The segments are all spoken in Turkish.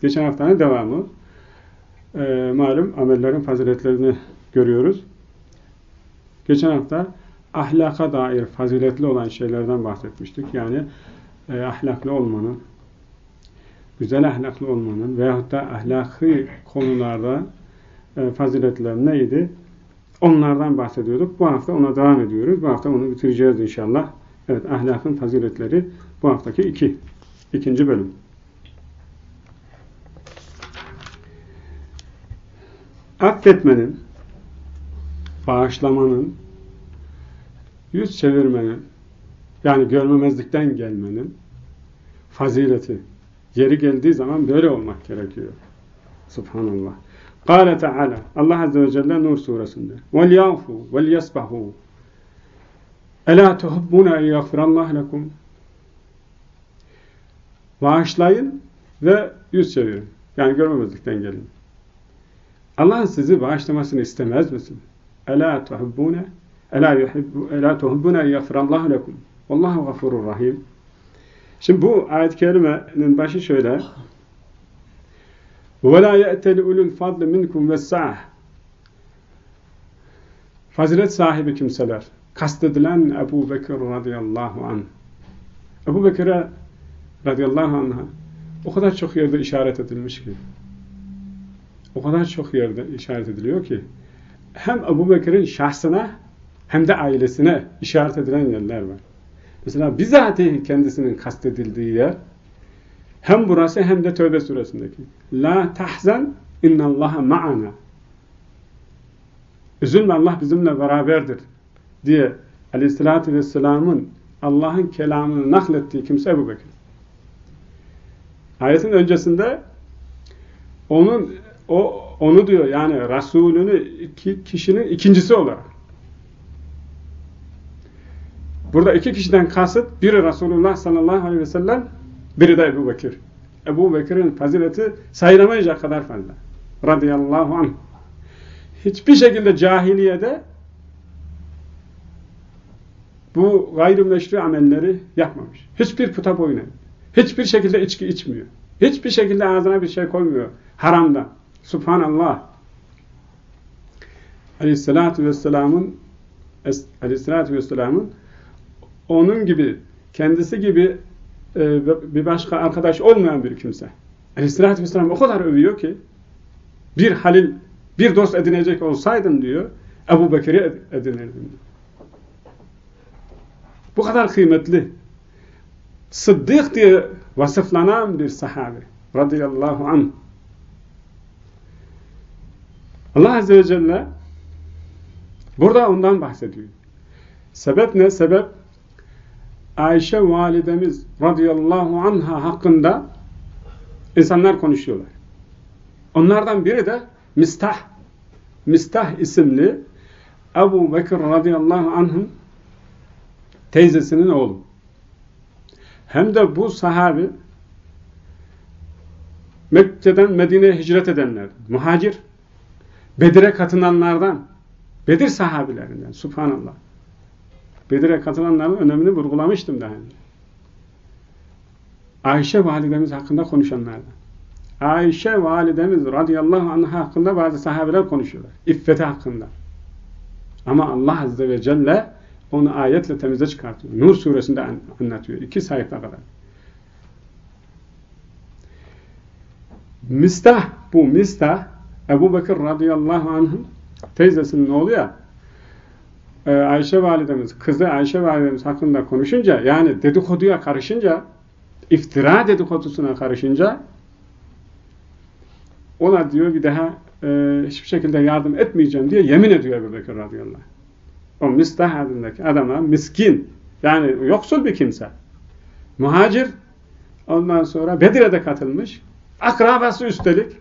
geçen haftanın devamı e, malum amellerin faziletlerini görüyoruz. Geçen hafta ahlaka dair faziletli olan şeylerden bahsetmiştik. Yani e, ahlaklı olmanın, güzel ahlaklı olmanın veyahut da ahlaki konularda e, faziletler neydi? Onlardan bahsediyorduk. Bu hafta ona devam ediyoruz. Bu hafta onu bitireceğiz inşallah. Evet, ahlakın faziletleri bu haftaki iki. ikinci bölüm. affetmenin, bağışlamanın, yüz çevirmenin, yani görmemezlikten gelmenin fazileti. Yeri geldiği zaman böyle olmak gerekiyor. Subhanallah. Kâle Teala, Allah Azze ve Celle Nur suresinde وَلْيَعْفُوا وَلْيَسْبَحُوا اَلَا تُحُبُّونَ اَنْ يَغْفِرَ اللّٰهِ لَكُمْ Bağışlayın ve yüz çevirin. Yani görmemezlikten gelin. Allah'ın sizi bağışlamasını istemez misin? Ela tuhibbune ela yuhibbu ela tuhibbune yagfirallahu lekum. Vallahu gafurur rahim. Şimdi bu ayet-i kerimenin başı şöyle. Ve la ye'teli ulul fadli minkum ve's-sa'ah. Fazilet sahibi kimseler. Kastedilen Ebu Bekir radıyallahu anh. Ebu Bekir'e radıyallahu anh'a o kadar çok yerde işaret edilmiş ki o kadar çok yerde işaret ediliyor ki hem Ebu Bekir'in şahsına hem de ailesine işaret edilen yerler var. Mesela bizatihi kendisinin kastedildiği yer hem burası hem de Tövbe suresindeki La tahzan innallaha ma'ana Üzülme Allah bizimle beraberdir diye aleyhissalatü vesselamın Allah'ın kelamını naklettiği kimse Ebu Bekir. Ayetin öncesinde onun o onu diyor yani Resulünü iki kişinin ikincisi olarak. Burada iki kişiden kasıt biri Resulullah sallallahu aleyhi ve sellem biri de Ebu Bekir. Ebu Bekir'in fazileti sayılamayacak kadar fazla. Radıyallahu anh. Hiçbir şekilde cahiliyede bu gayrimeşru amelleri yapmamış. Hiçbir puta boyun Hiçbir şekilde içki içmiyor. Hiçbir şekilde ağzına bir şey koymuyor. Haramdan. Subhanallah. Aleyhissalatü vesselamın Aleyhissalatü vesselamın onun gibi, kendisi gibi e, bir başka arkadaş olmayan bir kimse. Aleyhissalatü vesselam o kadar övüyor ki bir halil, bir dost edinecek olsaydın diyor, Ebu Bekir'i edinirdim. Bu kadar kıymetli. Sıddık diye vasıflanan bir sahabe radıyallahu anh. Allah Azze ve Celle burada ondan bahsediyor. Sebep ne? Sebep Ayşe validemiz radıyallahu anha hakkında insanlar konuşuyorlar. Onlardan biri de Mistah. Mistah isimli Ebu Bekir radıyallahu anh'ın teyzesinin oğlu. Hem de bu sahabi Mekke'den Medine'ye hicret edenler, muhacir. Bedir'e katınanlardan, Bedir sahabilerinden, subhanallah. Bedir'e katılanların önemini vurgulamıştım daha önce. Ayşe validemiz hakkında konuşanlardan. Ayşe validemiz radıyallahu anh hakkında bazı sahabeler konuşuyorlar. İffeti hakkında. Ama Allah azze ve celle onu ayetle temize çıkartıyor. Nur suresinde anlatıyor. İki sayfa kadar. Mistah, bu Mistah, Ebu Bekir radıyallahu anh'ın teyzesinin oğlu ya, e, Ayşe validemiz, kızı Ayşe validemiz hakkında konuşunca, yani dedikoduya karışınca, iftira dedikodusuna karışınca, ona diyor bir daha e, hiçbir şekilde yardım etmeyeceğim diye yemin ediyor Ebu Bekir radıyallahu anh. O Mistah adındaki adama miskin, yani yoksul bir kimse. Muhacir, ondan sonra Bedir'e de katılmış, Akrabası üstelik.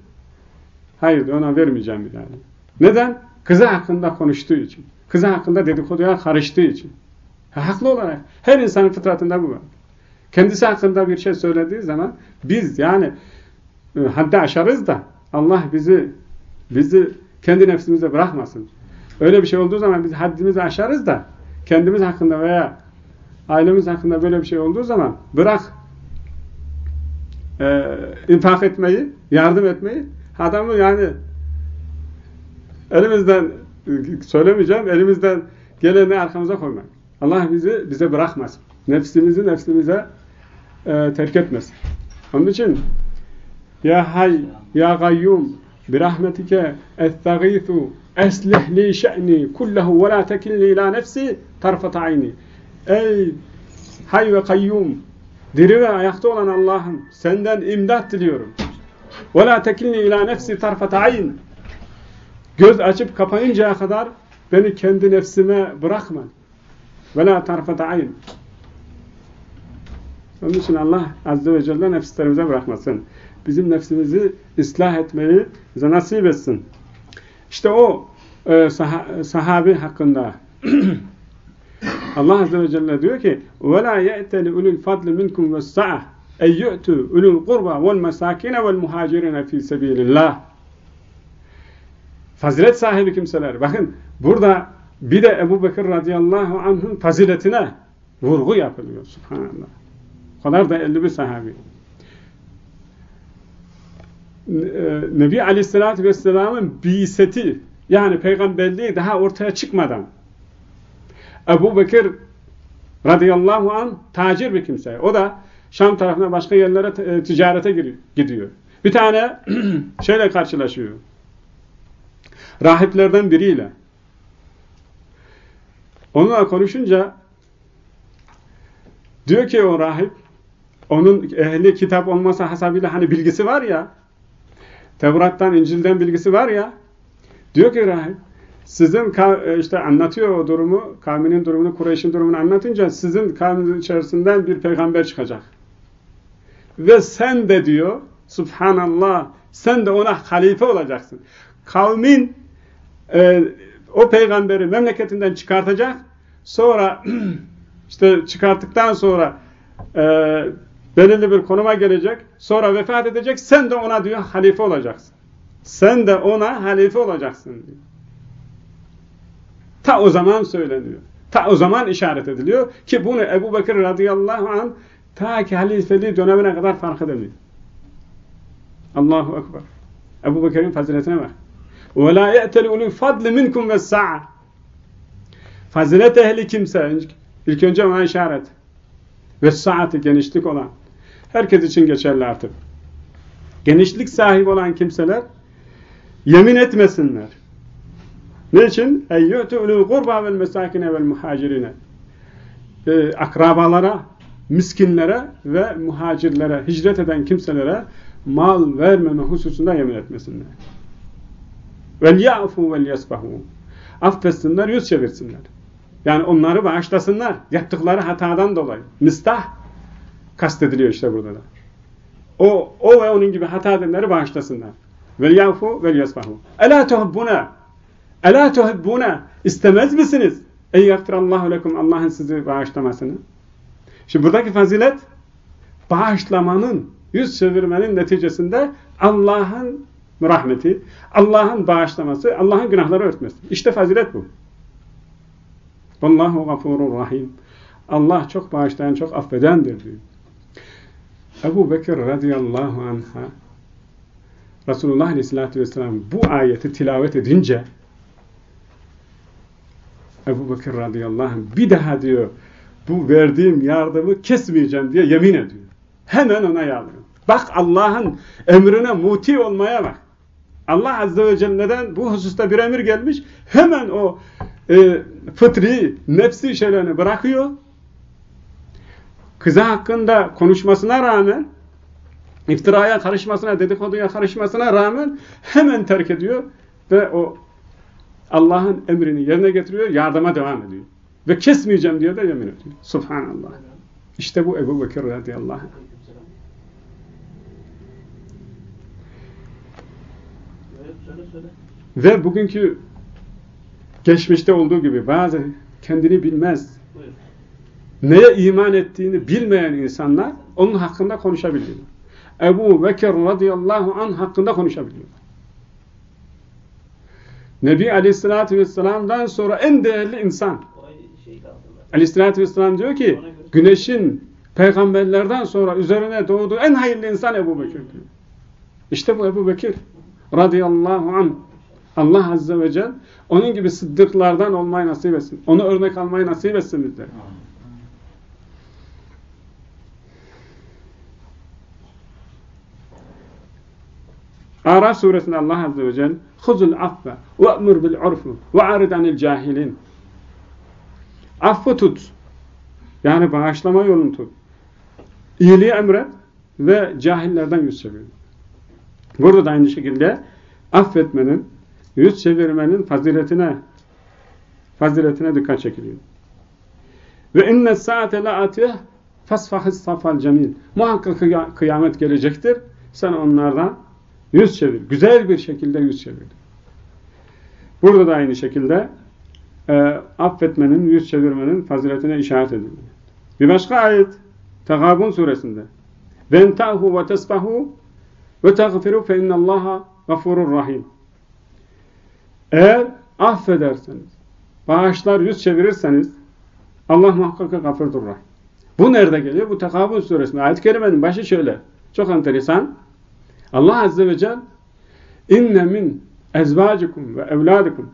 Hayır ona vermeyeceğim bir daha. Neden? Kızı hakkında konuştuğu için. Kızı hakkında dedikoduya karıştığı için. Ha, haklı olarak. Her insanın fıtratında bu var. Kendisi hakkında bir şey söylediği zaman biz yani e, haddi aşarız da Allah bizi bizi kendi nefsimize bırakmasın. Öyle bir şey olduğu zaman biz haddimizi aşarız da kendimiz hakkında veya ailemiz hakkında böyle bir şey olduğu zaman bırak e, infak etmeyi, yardım etmeyi adamı yani elimizden söylemeyeceğim, elimizden geleni arkamıza koymak. Allah bizi bize bırakmasın. Nefsimizi nefsimize e, terk etmesin. Onun için Ya hay, ya gayyum bi rahmetike estağithu eslih li şe'ni kullahu ve la tekilni ila nefsi tarfat ayni. Ey hay ve kayyum Diri ve ayakta olan Allah'ım senden imdat diliyorum. وَلَا تَكِلْنِي ila nefsi tarfata ayn. Göz açıp kapayıncaya kadar beni kendi nefsime bırakma. وَلَا tarfata ayn. Onun için Allah Azze ve Celle nefislerimize bırakmasın. Bizim nefsimizi ıslah etmeyi bize nasip etsin. İşte o e, sah sahabi hakkında Allah Azze ve Celle diyor ki وَلَا يَأْتَلِ اُلُوا الْفَضْلِ مِنْكُمْ وَالسَّعَةِ en yu'tu ulul kurba vel mesakine vel muhacirine fi sebilillah. Fazilet sahibi kimseler. Bakın burada bir de Ebu Bekir radıyallahu anh'ın faziletine vurgu yapılıyor. Subhanallah. O kadar da 51 sahabi. E, Nebi Aleyhisselatü Vesselam'ın biseti yani peygamberliği daha ortaya çıkmadan Ebu Bekir radıyallahu an tacir bir kimse. O da Şam tarafına başka yerlere e, ticarete gidiyor. Bir tane şeyle karşılaşıyor. Rahiplerden biriyle. Onunla konuşunca diyor ki o rahip onun ehli kitap olmasa hasabıyla hani bilgisi var ya Tevrat'tan, İncil'den bilgisi var ya diyor ki rahip sizin e, işte anlatıyor o durumu, kavminin durumunu, Kureyş'in durumunu anlatınca sizin kavmin içerisinden bir peygamber çıkacak. Ve sen de diyor, subhanallah, sen de ona halife olacaksın. Kavmin e, o peygamberi memleketinden çıkartacak, sonra işte çıkarttıktan sonra e, belirli bir konuma gelecek, sonra vefat edecek, sen de ona diyor halife olacaksın. Sen de ona halife olacaksın diyor. Ta o zaman söyleniyor. Ta o zaman işaret ediliyor ki bunu Ebu Bekir radıyallahu anh ta ki halifeliği dönemine kadar fark edemiyor. Allahu Ekber. Ebu Bekir'in faziletine bak. وَلَا يَأْتَلِ اُلُوا فَضْلِ مِنْكُمْ وَالسَّعَ Fazilet ehli kimse, ilk önce ona işaret. Ve saati genişlik olan. Herkes için geçerli artık. Genişlik sahibi olan kimseler yemin etmesinler. Ne için? اَيُّتُ اُلُوا الْقُرْبَى وَالْمَسَاكِنَ وَالْمُحَاجِرِينَ ee, akrabalara, miskinlere ve muhacirlere, hicret eden kimselere mal vermeme hususunda yemin etmesinler. وَلْيَعْفُوا وَلْيَسْبَحُوا Affetsinler, yüz çevirsinler. Yani onları bağışlasınlar. Yaptıkları hatadan dolayı. Mistah kastediliyor işte burada da. O, o ve onun gibi hata edenleri bağışlasınlar. وَلْيَعْفُوا وَلْيَسْبَحُوا اَلَا تُحَبُّنَا Ela tuhibbune istemez misiniz? Ey yakfirallahu lekum Allah'ın sizi bağışlamasını. Şimdi buradaki fazilet bağışlamanın, yüz çevirmenin neticesinde Allah'ın rahmeti, Allah'ın bağışlaması, Allah'ın günahları örtmesi. İşte fazilet bu. Vallahu gafurur rahim. Allah çok bağışlayan, çok affedendir diyor. Ebu Bekir radıyallahu anh'a Resulullah aleyhissalatü vesselam bu ayeti tilavet edince Ebu Bekir radıyallahu anh bir daha diyor bu verdiğim yardımı kesmeyeceğim diye yemin ediyor. Hemen ona yalvarıyor. Bak Allah'ın emrine muti olmaya bak. Allah Azze ve Celle'den bu hususta bir emir gelmiş. Hemen o e, fıtri, nefsi şeylerini bırakıyor. Kızı hakkında konuşmasına rağmen iftiraya karışmasına, dedikoduya karışmasına rağmen hemen terk ediyor ve o Allah'ın emrini yerine getiriyor, yardıma devam ediyor. Ve kesmeyeceğim diye de yemin ediyor. Subhanallah. İşte bu Ebu Bekir radıyallahu anh. Ve bugünkü geçmişte olduğu gibi bazı kendini bilmez, neye iman ettiğini bilmeyen insanlar onun hakkında konuşabiliyorlar. Ebu Bekir radıyallahu anh hakkında konuşabiliyorlar. Nebi aleyhissalatü vesselam'dan sonra en değerli insan. Aleyhissalatü vesselam diyor ki güneşin peygamberlerden sonra üzerine doğduğu en hayırlı insan Ebu Bekir diyor. İşte bu Ebu Bekir radıyallahu anh. Allah azze ve celle onun gibi sıddıklardan olmayı nasip etsin. Onu örnek almayı nasip etsin bizlere. Araf suresinde Allah azze ve celle خُذُ الْعَفَّ وَأْمُرْ بِالْعُرْفُ وَعَرِدْ عَنِ الْجَاهِلِينَ Affı tut. Yani bağışlama yolunu tut. İyiliği emret ve cahillerden yüz çevir. Burada da aynı şekilde affetmenin, yüz çevirmenin faziletine faziletine dikkat çekiliyor. Ve inne saate la atih fasfahis safal cemil. Muhakkak kıyamet gelecektir. Sen onlardan yüz çevir. Güzel bir şekilde yüz çevir. Burada da aynı şekilde e, affetmenin, yüz çevirmenin faziletine işaret ediliyor. Bir başka ayet Tegabun suresinde وَاَنْتَعْهُ وَتَسْبَهُ وَتَغْفِرُوا فَاِنَّ اللّٰهَ غَفُورٌ rahim. Eğer affederseniz, bağışlar yüz çevirirseniz Allah muhakkak gafurdur rahim. Bu nerede geliyor? Bu Tekabun suresinde. Ayet-i Kerime'nin başı şöyle. Çok enteresan. Allah Azze ve Celle inne min ezvacikum ve evladikum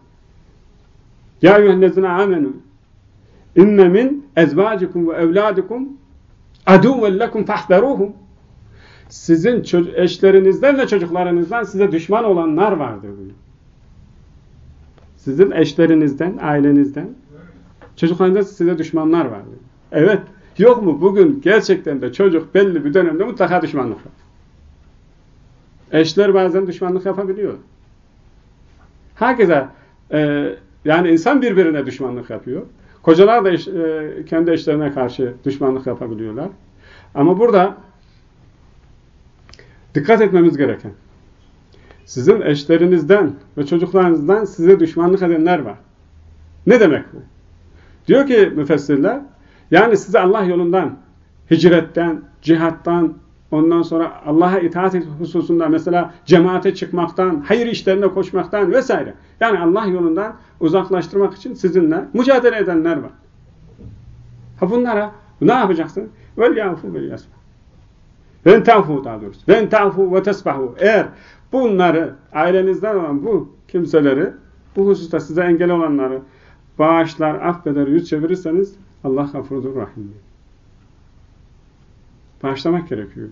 ya eyyühellezine amenu inne min ezvacikum ve evladikum aduven lekum fahderuhum sizin eşlerinizden ve çocuklarınızdan size düşman olanlar vardır diyor. Sizin eşlerinizden, ailenizden, çocuklarınızdan size düşmanlar vardır. Evet, yok mu bugün gerçekten de çocuk belli bir dönemde mutlaka düşmanlık yapar. Eşler bazen düşmanlık yapabiliyor. Herkese e, yani insan birbirine düşmanlık yapıyor. Kocalar da eş, e, kendi eşlerine karşı düşmanlık yapabiliyorlar. Ama burada dikkat etmemiz gereken sizin eşlerinizden ve çocuklarınızdan size düşmanlık edenler var. Ne demek bu? Diyor ki müfessirler yani size Allah yolundan hicretten, cihattan, Ondan sonra Allah'a itaat hususunda mesela cemaate çıkmaktan, hayır işlerine koşmaktan vesaire. Yani Allah yolundan uzaklaştırmak için sizinle mücadele edenler var. Ha bunlara ne yapacaksın? Vel yafu vel yasfa. Ven ta'fu daha doğrusu. Ven ta'fu ve tesbahu. Eğer bunları, ailenizden olan bu kimseleri, bu hususta size engel olanları bağışlar, affeder, yüz çevirirseniz Allah gafurdur rahim. Bağışlamak gerekiyor.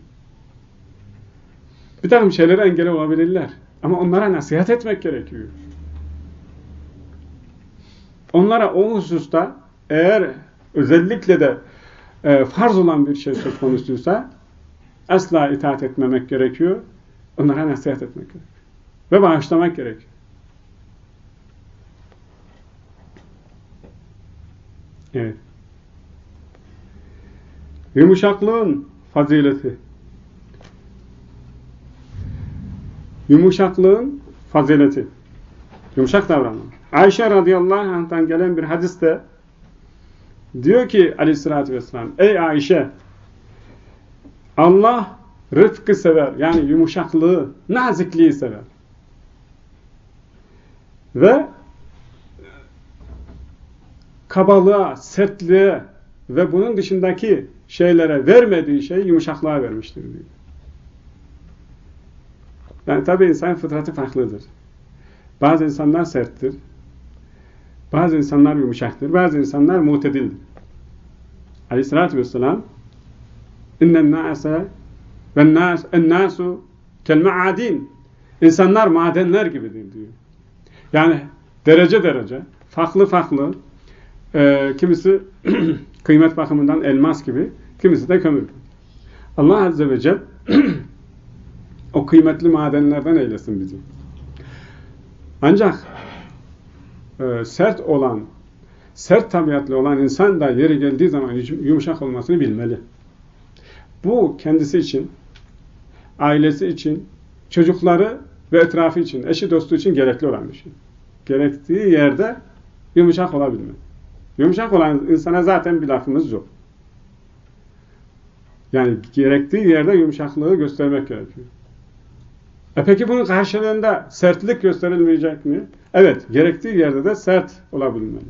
Bir takım şeylere engel olabilirler. Ama onlara nasihat etmek gerekiyor. Onlara o hususta eğer özellikle de e, farz olan bir şey söz konusuysa asla itaat etmemek gerekiyor. Onlara nasihat etmek gerekiyor. Ve bağışlamak gerekiyor. Evet. Yumuşaklığın fazileti. Yumuşaklığın fazileti. Yumuşak davranma. Ayşe radıyallahu anh'tan gelen bir hadiste diyor ki aleyhissalatü vesselam Ey Ayşe Allah rıfkı sever. Yani yumuşaklığı, nazikliği sever. Ve kabalığa, sertliğe ve bunun dışındaki şeylere vermediği şey yumuşaklığa vermiştir diyor. Yani tabi insan fıtratı farklıdır. Bazı insanlar serttir. Bazı insanlar yumuşaktır. Bazı insanlar mutedildir. Aleyhissalatü vesselam innen nâse ve nâs, kel ma'adin İnsanlar madenler gibidir diyor. Yani derece derece, farklı farklı, e, kimisi kıymet bakımından elmas gibi, kimisi de kömür. Allah Azze ve Celle o kıymetli madenlerden eylesin bizi. Ancak e, sert olan, sert tabiatlı olan insan da yeri geldiği zaman yumuşak olmasını bilmeli. Bu kendisi için, ailesi için, çocukları ve etrafı için, eşi dostu için gerekli olan bir şey. Gerektiği yerde yumuşak olabilmeli. Yumuşak olan insana zaten bir lafımız yok. Yani gerektiği yerde yumuşaklığı göstermek gerekiyor. E peki bunun karşılığında sertlik gösterilmeyecek mi? Evet, gerektiği yerde de sert olabilmeli.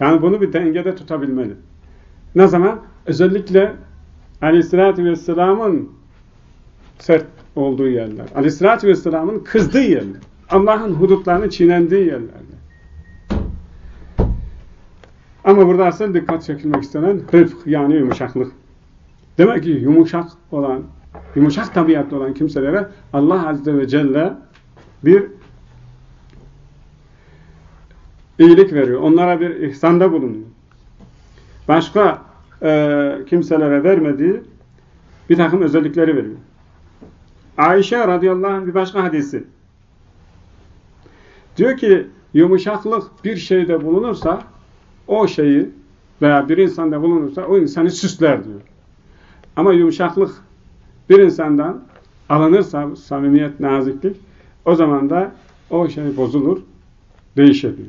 Yani bunu bir dengede tutabilmeli. Ne zaman? Özellikle Aleyhisselatü Vesselam'ın sert olduğu yerler. Aleyhisselatü Vesselam'ın kızdığı yerler. Allah'ın hudutlarını çiğnendiği yerlerde. Ama burada asıl dikkat çekilmek istenen rıfk yani yumuşaklık. Demek ki yumuşak olan, yumuşak tabiatlı olan kimselere Allah Azze ve Celle bir iyilik veriyor. Onlara bir ihsanda bulunuyor. Başka e, kimselere vermediği bir takım özellikleri veriyor. Ayşe radıyallahu anh bir başka hadisi. Diyor ki yumuşaklık bir şeyde bulunursa o şeyi veya bir insanda bulunursa o insanı süsler diyor. Ama yumuşaklık bir insandan alınırsa samimiyet, naziklik o zaman da o şey bozulur, değişir diyor.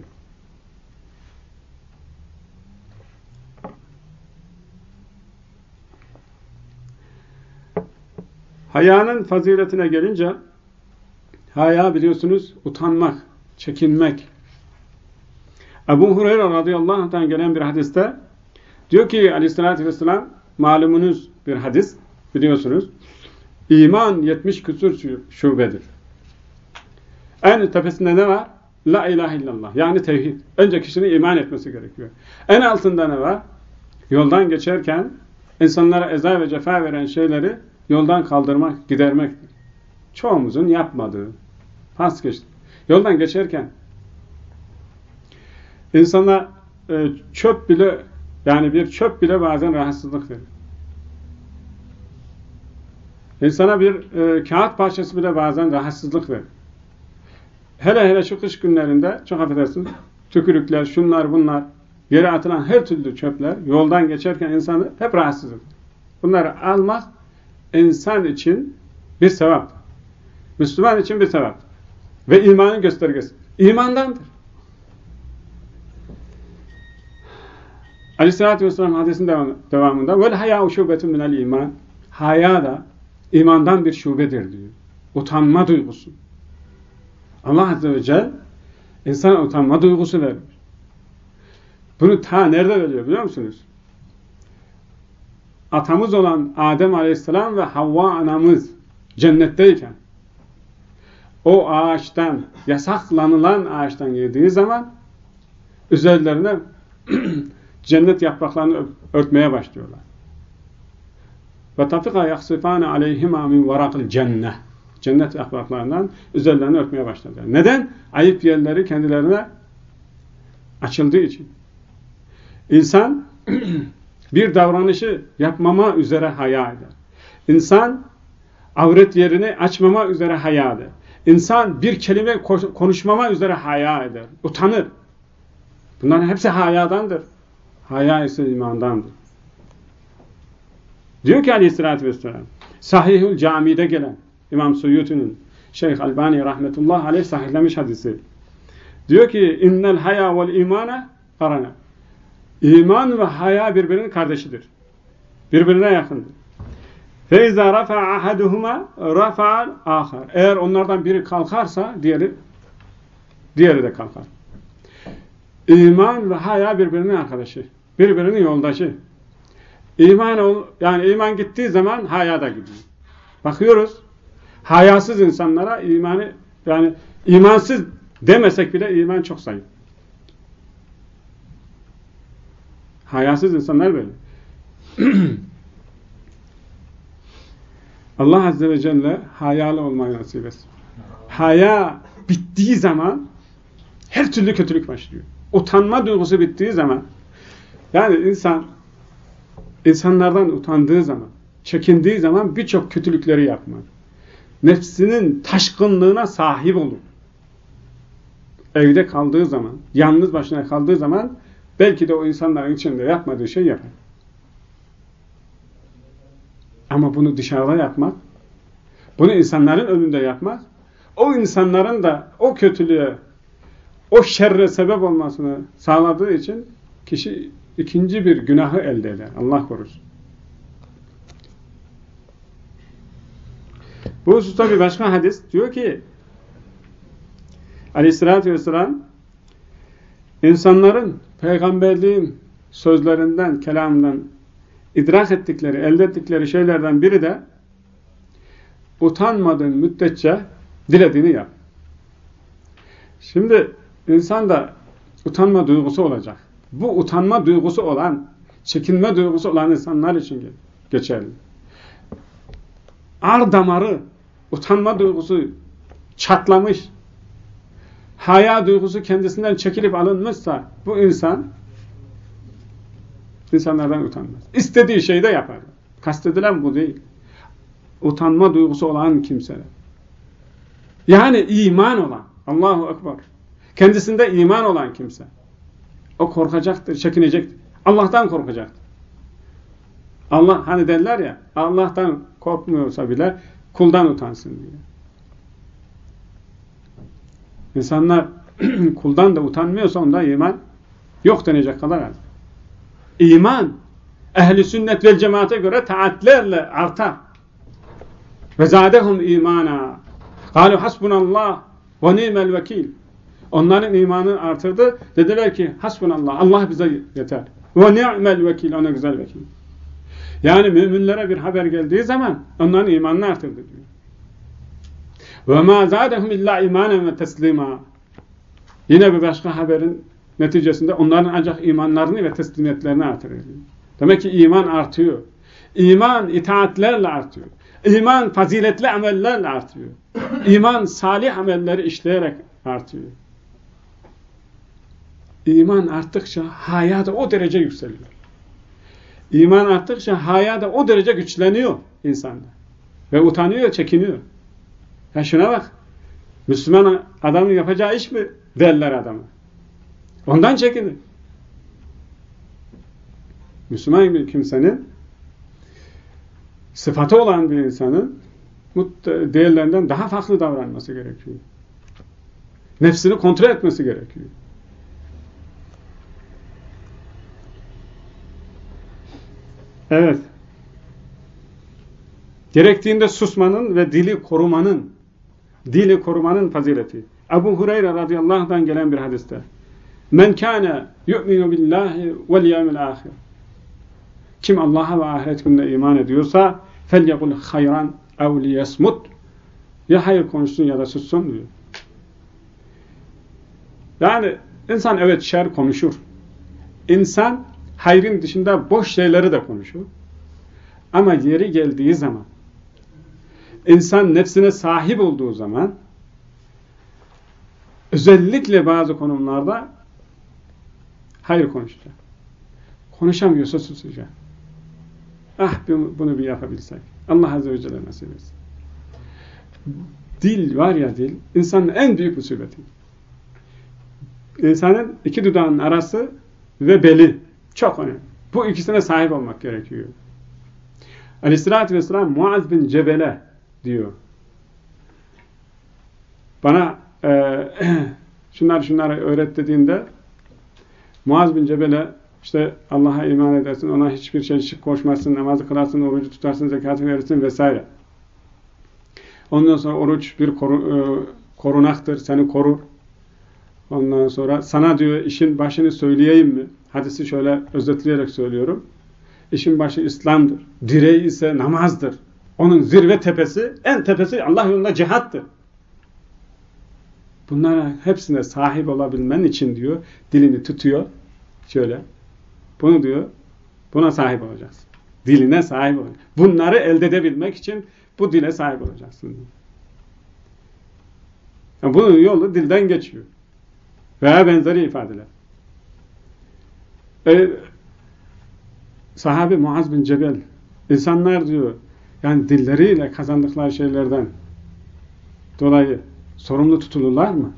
Hayanın faziletine gelince haya biliyorsunuz utanmak, çekinmek. Ebu Hureyre radıyallahu anh'tan gelen bir hadiste diyor ki aleyhissalatü vesselam malumunuz bir hadis biliyorsunuz. İman 70 küsur şubedir. En tepesinde ne var? La ilahe illallah. Yani tevhid. Önce kişinin iman etmesi gerekiyor. En altında ne var? Yoldan geçerken insanlara eza ve cefa veren şeyleri yoldan kaldırmak, gidermek çoğumuzun yapmadığı, pas geçti. Yoldan geçerken insana e, çöp bile yani bir çöp bile bazen rahatsızlık verir. İnsana bir e, kağıt parçası bile bazen rahatsızlık verir. Hele hele şu kış günlerinde çok affedersiniz tükürükler, şunlar bunlar yere atılan her türlü çöpler yoldan geçerken insanı hep rahatsız eder. Bunları almak insan için bir sevap. Müslüman için bir sevap. Ve imanın göstergesi. İmandandır. Aleyhisselatü Vesselam hadisin devamında vel haya şubetun minel iman haya da imandan bir şubedir diyor. Utanma duygusu. Allah Azze ve Celle insana utanma duygusu vermiş. Bunu ta nerede veriyor biliyor musunuz? atamız olan Adem Aleyhisselam ve Havva anamız cennetteyken o ağaçtan, yasaklanılan ağaçtan yediği zaman üzerlerine cennet yapraklarını örtmeye başlıyorlar. Ve tafika yaksifane aleyhima min varakil cenneh. Cennet yapraklarından üzerlerini örtmeye başladılar. Neden? Ayıp yerleri kendilerine açıldığı için. İnsan bir davranışı yapmama üzere haya eder. İnsan avret yerini açmama üzere haya eder. İnsan bir kelime konuşmama üzere haya eder. Utanır. Bunların hepsi hayadandır. Haya ise imandandır. Diyor ki aleyhissalatü vesselam Sahihül Cami'de gelen İmam Suyuti'nin Şeyh Albani rahmetullah aleyh sahihlemiş hadisi. Diyor ki innel haya vel imane karana. İman ve haya birbirinin kardeşidir. Birbirine yakındır. Feyza rafa'a ahaduhuma rafa'al ahar. Eğer onlardan biri kalkarsa diğeri diğeri de kalkar. İman ve haya birbirinin arkadaşı, birbirinin yoldaşı. İman ol, yani iman gittiği zaman haya da gidiyor. Bakıyoruz. Hayasız insanlara imanı yani imansız demesek bile iman çok zayıf. Hayasız insanlar böyle. Allah Azze ve Celle hayalı olmayı nasip etsin. Haya bittiği zaman her türlü kötülük başlıyor. Utanma duygusu bittiği zaman yani insan insanlardan utandığı zaman, çekindiği zaman birçok kötülükleri yapmaz. Nefsinin taşkınlığına sahip olur. Evde kaldığı zaman, yalnız başına kaldığı zaman belki de o insanların içinde yapmadığı şey yapar. Ama bunu dışarıda yapmak, bunu insanların önünde yapmak, o insanların da o kötülüğe, o şerre sebep olmasını sağladığı için kişi ikinci bir günahı elde eder. Allah korusun. Bu hususta bir başka hadis diyor ki Aleyhisselatü Vesselam insanların peygamberliğin sözlerinden, kelamından idrak ettikleri, elde ettikleri şeylerden biri de utanmadığın müddetçe dilediğini yap. Şimdi insan da utanma duygusu olacak. Bu utanma duygusu olan, çekinme duygusu olan insanlar için geçerli. Ar damarı, utanma duygusu çatlamış, haya duygusu kendisinden çekilip alınmışsa bu insan insanlardan utanmaz. İstediği şeyi de yapar. Kastedilen bu değil. Utanma duygusu olan kimseler. Yani iman olan, Allahu Ekber. Kendisinde iman olan kimse. O korkacaktır, çekinecektir. Allah'tan korkacaktır. Allah hani derler ya, Allah'tan korkmuyorsa bile kuldan utansın diye. İnsanlar kuldan da utanmıyorsa onda iman yok denecek kadar az. İman ehli sünnet vel cemaate göre taatlerle artar. Ve zadehum imana. Kalu hasbunallah ve ni'mel vekil. Onların imanı artırdı. Dediler ki hasbunallah. Allah bize yeter. Ve ni'mel vekil. Ona güzel vekil. Yani müminlere bir haber geldiği zaman onların imanını artırdı diyor. Ve ma zadehum illa imanen ve teslima. Yine bir başka haberin neticesinde onların ancak imanlarını ve teslimiyetlerini artırıyor. Demek ki iman artıyor. İman itaatlerle artıyor. İman faziletli amellerle artıyor. İman salih amelleri işleyerek artıyor. İman arttıkça haya da o derece yükseliyor. İman arttıkça haya da o derece güçleniyor insanda. Ve utanıyor, çekiniyor. Ya şuna bak. Müslüman adamın yapacağı iş mi derler adamı. Ondan çekinir. Müslüman bir kimsenin sıfatı olan bir insanın değerlerinden daha farklı davranması gerekiyor. Nefsini kontrol etmesi gerekiyor. Evet. Gerektiğinde susmanın ve dili korumanın dili korumanın fazileti. Ebu Hureyre radıyallahu anh'dan gelen bir hadiste. Men kâne yu'minu billahi vel yevmil ahir. Kim Allah'a ve ahiret gününe iman ediyorsa felyekul hayran ev liyesmut. Ya hayır konuşsun ya da sussun diyor. Yani insan evet şer konuşur. İnsan hayrın dışında boş şeyleri de konuşur. Ama yeri geldiği zaman insan nefsine sahip olduğu zaman özellikle bazı konumlarda hayır konuşacak. Konuşamıyorsa susacak. Ah bunu bir yapabilsek. Allah Azze ve Celle nasip etsin. Dil var ya dil, insanın en büyük musibeti. İnsanın iki dudağının arası ve beli çok önemli. Bu ikisine sahip olmak gerekiyor. Aleyhissalatü vesselam Muaz bin Cebel'e diyor. Bana e, şunlar şunları öğret dediğinde Muaz bin Cebel'e işte Allah'a iman edersin, ona hiçbir şey şık koşmazsın, namazı kılarsın, orucu tutarsın, zekatı verirsin vesaire. Ondan sonra oruç bir koru, e, korunaktır, seni korur. Ondan sonra sana diyor işin başını söyleyeyim mi? Hadisi şöyle özetleyerek söylüyorum. İşin başı İslam'dır. Direği ise namazdır. Onun zirve tepesi, en tepesi Allah yolunda cihattır. Bunlara hepsine sahip olabilmen için diyor, dilini tutuyor. Şöyle. Bunu diyor, buna sahip olacağız. Diline sahip olacaksın. Bunları elde edebilmek için bu dile sahip olacaksın. Yani bunun yolu dilden geçiyor. Veya benzeri ifadeler. E, sahabe Muaz bin Cebel insanlar diyor yani dilleriyle kazandıkları şeylerden dolayı sorumlu tutulurlar mı?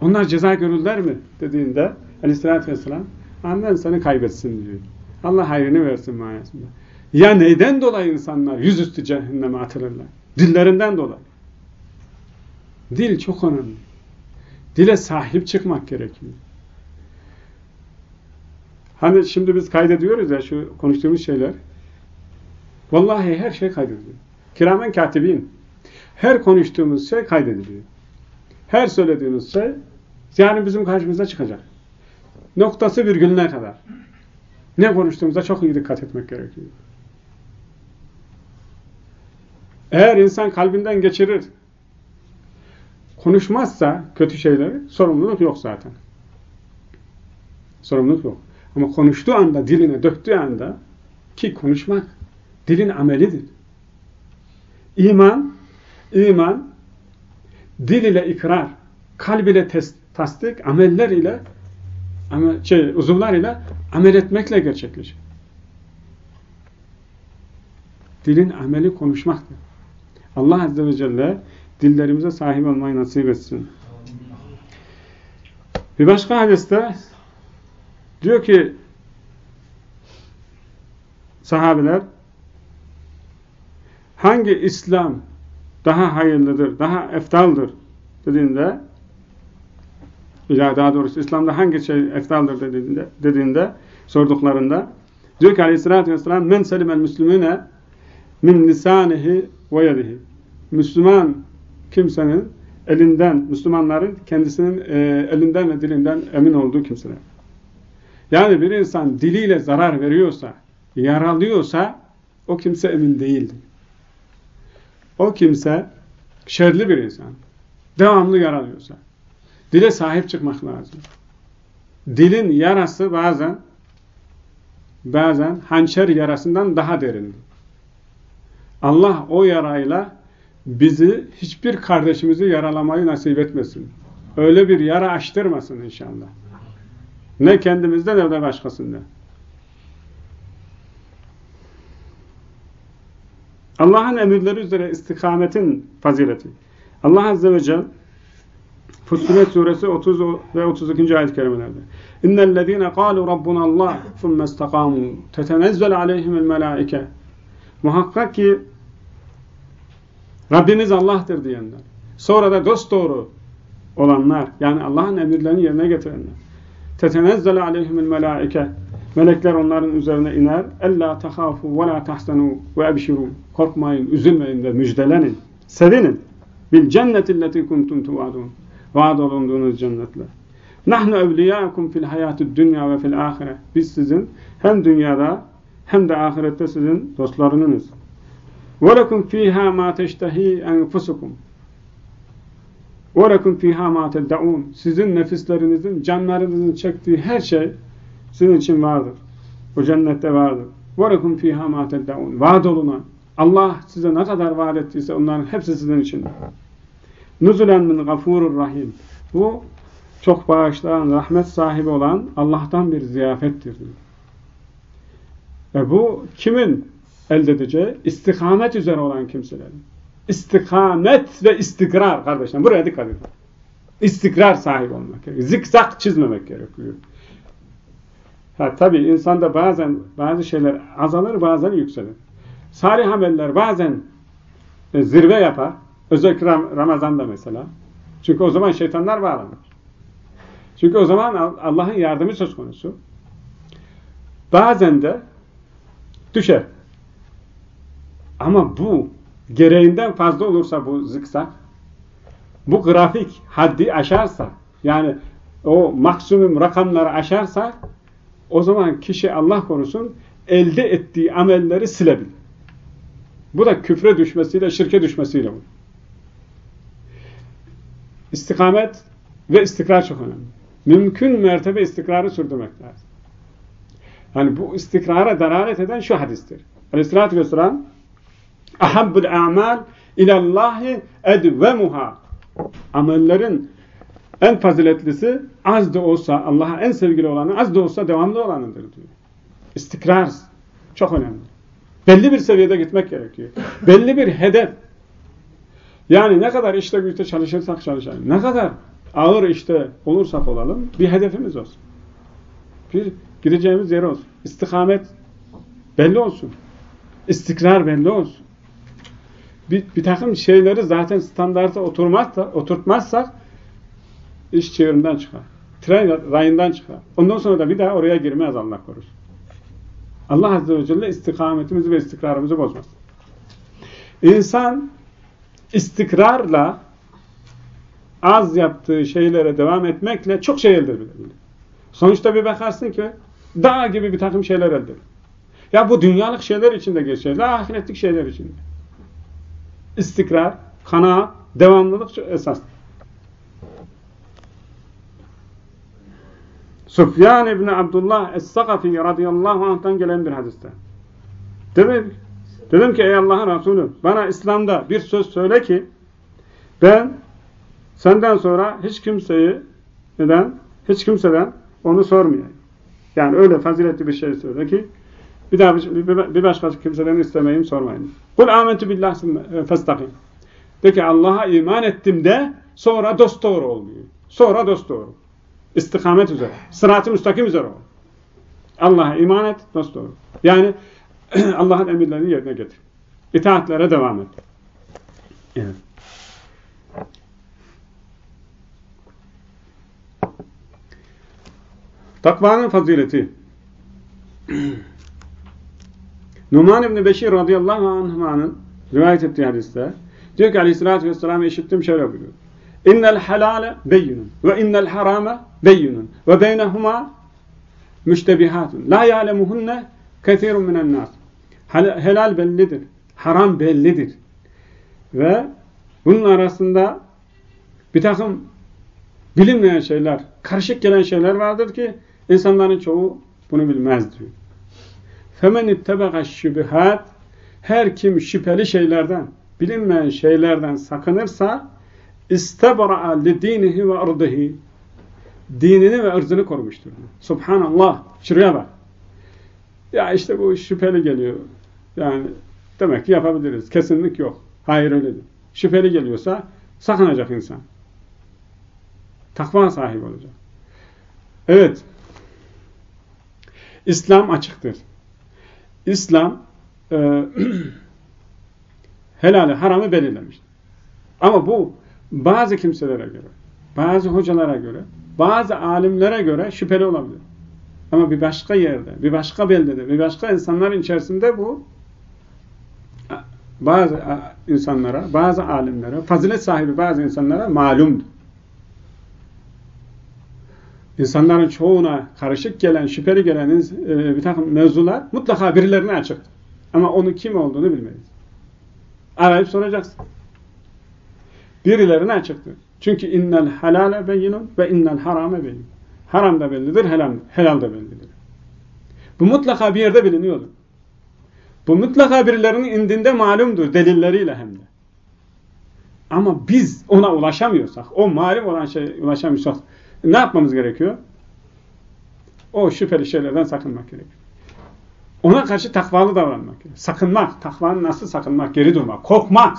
Onlar ceza görürler mi? dediğinde aleyhissalatü vesselam annen seni kaybetsin diyor. Allah hayrını versin manasında. Ya neyden dolayı insanlar yüzüstü cehenneme atılırlar? Dillerinden dolayı. Dil çok önemli. Dile sahip çıkmak gerekiyor. Hani şimdi biz kaydediyoruz ya şu konuştuğumuz şeyler. Vallahi her şey kaydediliyor. Kiramen katibin. Her konuştuğumuz şey kaydediliyor. Her söylediğimiz şey yani bizim karşımıza çıkacak. Noktası virgülüne kadar. Ne konuştuğumuza çok iyi dikkat etmek gerekiyor. Eğer insan kalbinden geçirir, konuşmazsa kötü şeyleri sorumluluk yok zaten. Sorumluluk yok. Ama konuştuğu anda, diline döktüğü anda ki konuşmak dilin amelidir. İman, iman dil ile ikrar, kalb ile tasdik, ameller ile şey, uzuvlar ile amel etmekle gerçekleşir. Dilin ameli konuşmaktır. Allah Azze ve Celle dillerimize sahip olmayı nasip etsin. Bir başka hadiste diyor ki sahabeler hangi İslam daha hayırlıdır, daha eftaldır dediğinde daha doğrusu İslam'da hangi şey eftaldır dediğinde, dediğinde sorduklarında diyor ki aleyhissalatü vesselam men selimel müslümüne min lisanihi ve yedihi Müslüman kimsenin elinden, Müslümanların kendisinin e, elinden ve dilinden emin olduğu kimseler. Yani bir insan diliyle zarar veriyorsa, yaralıyorsa o kimse emin değildir. O kimse şerli bir insan. Devamlı yaralıyorsa. Dile sahip çıkmak lazım. Dilin yarası bazen bazen hançer yarasından daha derindir. Allah o yarayla bizi hiçbir kardeşimizi yaralamayı nasip etmesin. Öyle bir yara açtırmasın inşallah. Ne kendimizde ne de başkasında. Allah'ın emirleri üzere istikametin fazileti. Allah Azze ve Celle Fussilet suresi 30 ve 32. ayet-i kerimelerde. İnnellezîne kâlu rabbunallah thumme istakâmû tetenezzel aleyhimul melâike Muhakkak ki Rabbimiz Allah'tır diyenler. Sonra da dosdoğru olanlar yani Allah'ın emirlerini yerine getirenler tetenezzele aleyhimül melaike. Melekler onların üzerine iner. Ella tehafu ve la tahsenu ve ebşiru korkmayın, üzülmeyin ve müjdelenin sevinin. Bil cennetilleti kuntum tuvadun vaad olunduğunuz cennetle nahnu evliyakum fil hayatü dünya ve fil ahire biz sizin hem dünyada hem de ahirette sizin dostlarınız ve lekum fiha ma teştehi enfusukum. وَلَكُمْ ف۪يهَا مَا تَدَّعُونَ Sizin nefislerinizin, canlarınızın çektiği her şey sizin için vardır. O cennette vardır. وَلَكُمْ ف۪يهَا مَا تَدَّعُونَ Vaad olunan, Allah size ne kadar vaat ettiyse onların hepsi sizin için. نُزُلًا مِنْ غَفُورُ rahim. Bu çok bağışlayan, rahmet sahibi olan Allah'tan bir ziyafettir. Ve bu kimin elde edeceği? İstikamet üzere olan kimselerin. İstikamet ve istikrar kardeşler. Buraya dikkat edin. İstikrar sahibi olmak gerekiyor. Zikzak çizmemek gerekiyor. Ha, tabii insanda bazen bazı şeyler azalır bazen yükselir. Salih ameller bazen e, zirve yapar. Özellikle Ramazan'da mesela. Çünkü o zaman şeytanlar bağlanır. Çünkü o zaman Allah'ın yardımı söz konusu. Bazen de düşer. Ama bu gereğinden fazla olursa bu zikzak, bu grafik haddi aşarsa, Yani o maksimum rakamları aşarsa o zaman kişi Allah korusun elde ettiği amelleri silebilir. Bu da küfre düşmesiyle, şirke düşmesiyle olur. İstikamet ve istikrar çok önemli. Mümkün mertebe istikrarı sürdürmek lazım. Yani bu istikrara dalalet eden şu hadistir. Aleyhissalatü vesselam ahabbul a'mal ilallahi edvemuha amellerin en faziletlisi az da olsa Allah'a en sevgili olanı az da olsa devamlı olanıdır diyor. İstikrar çok önemli. Belli bir seviyede gitmek gerekiyor. Belli bir hedef. Yani ne kadar işte güçte çalışırsak çalışalım. Ne kadar ağır işte olursak olalım bir hedefimiz olsun. Bir gideceğimiz yer olsun. İstikamet belli olsun. İstikrar belli olsun. Bir, bir takım şeyleri zaten standarta oturmazsa, oturtmazsak iş çığırından çıkar. Tren rayından çıkar. Ondan sonra da bir daha oraya girmez Allah korusun. Allah Azze ve Celle istikametimizi ve istikrarımızı bozmaz. İnsan istikrarla az yaptığı şeylere devam etmekle çok şey elde edebilir. Sonuçta bir bakarsın ki dağ gibi bir takım şeyler elde edilir. Ya bu dünyalık şeyler için de geçerli, ahiretlik şeyler için de. İstikrar, kanaat, devamlılık esas. Sufyan İbni Abdullah Es-Sakafi radıyallahu anh'tan gelen bir hadiste. Dedim, dedim ki ey Allah'ın Resulü bana İslam'da bir söz söyle ki ben senden sonra hiç kimseyi neden? Hiç kimseden onu sormayayım. Yani öyle faziletli bir şey söyle ki bir daha bir başka kimseden istemeyim sormayın. Kul amentu billah festakim. De ki Allah'a iman ettim de sonra dost doğru oluyor. Sonra dost doğru. İstikamet üzere. Sırat-ı müstakim üzere ol. Allah'a iman et, dost doğru. Yani Allah'ın emirlerini yerine getir. İtaatlere devam et. Evet. Takvanın fazileti. Numan İbni Beşir radıyallahu anh'ın rivayet ettiği hadiste diyor ki aleyhissalatü vesselam eşittim şöyle buyuruyor. İnnel halale beyyinun ve innel harame beyyinun ve beynehuma müştebihatun. La ya'lemuhunne kethirun minen nas. Helal bellidir. Haram bellidir. Ve bunun arasında bir takım bilinmeyen şeyler, karışık gelen şeyler vardır ki insanların çoğu bunu bilmez diyor. Femen ittebeqa şübihat her kim şüpheli şeylerden, bilinmeyen şeylerden sakınırsa dinihi ve ardihi dinini ve ırzını korumuştur. Subhanallah. Şuraya bak. Ya işte bu şüpheli geliyor. Yani demek ki yapabiliriz. Kesinlik yok. Hayır öyle değil. Şüpheli geliyorsa sakınacak insan. Takva sahibi olacak. Evet. İslam açıktır. İslam e, helali haramı belirlemiş. Ama bu bazı kimselere göre, bazı hocalara göre, bazı alimlere göre şüpheli olabilir. Ama bir başka yerde, bir başka beldede, bir başka insanların içerisinde bu bazı insanlara, bazı alimlere, fazilet sahibi bazı insanlara malumdur. İnsanların çoğuna karışık gelen, şüpheli gelen e, bir takım mevzular mutlaka birilerine açıktır. Ama onu kim olduğunu bilmeyiz. Arayıp soracaksın. Birilerine açıktır. Çünkü innel halale beyinun ve innel harame beyin. Haram da bellidir, helal, helal da bellidir. Bu mutlaka bir yerde biliniyordur. Bu mutlaka birilerinin indinde malumdur, delilleriyle hem de. Ama biz ona ulaşamıyorsak, o malum olan şey ulaşamıyorsak ne yapmamız gerekiyor? O şüpheli şeylerden sakınmak gerekiyor. Ona karşı takvalı davranmak gerekiyor. Sakınmak, takvanın nasıl sakınmak? Geri durmak, korkmak.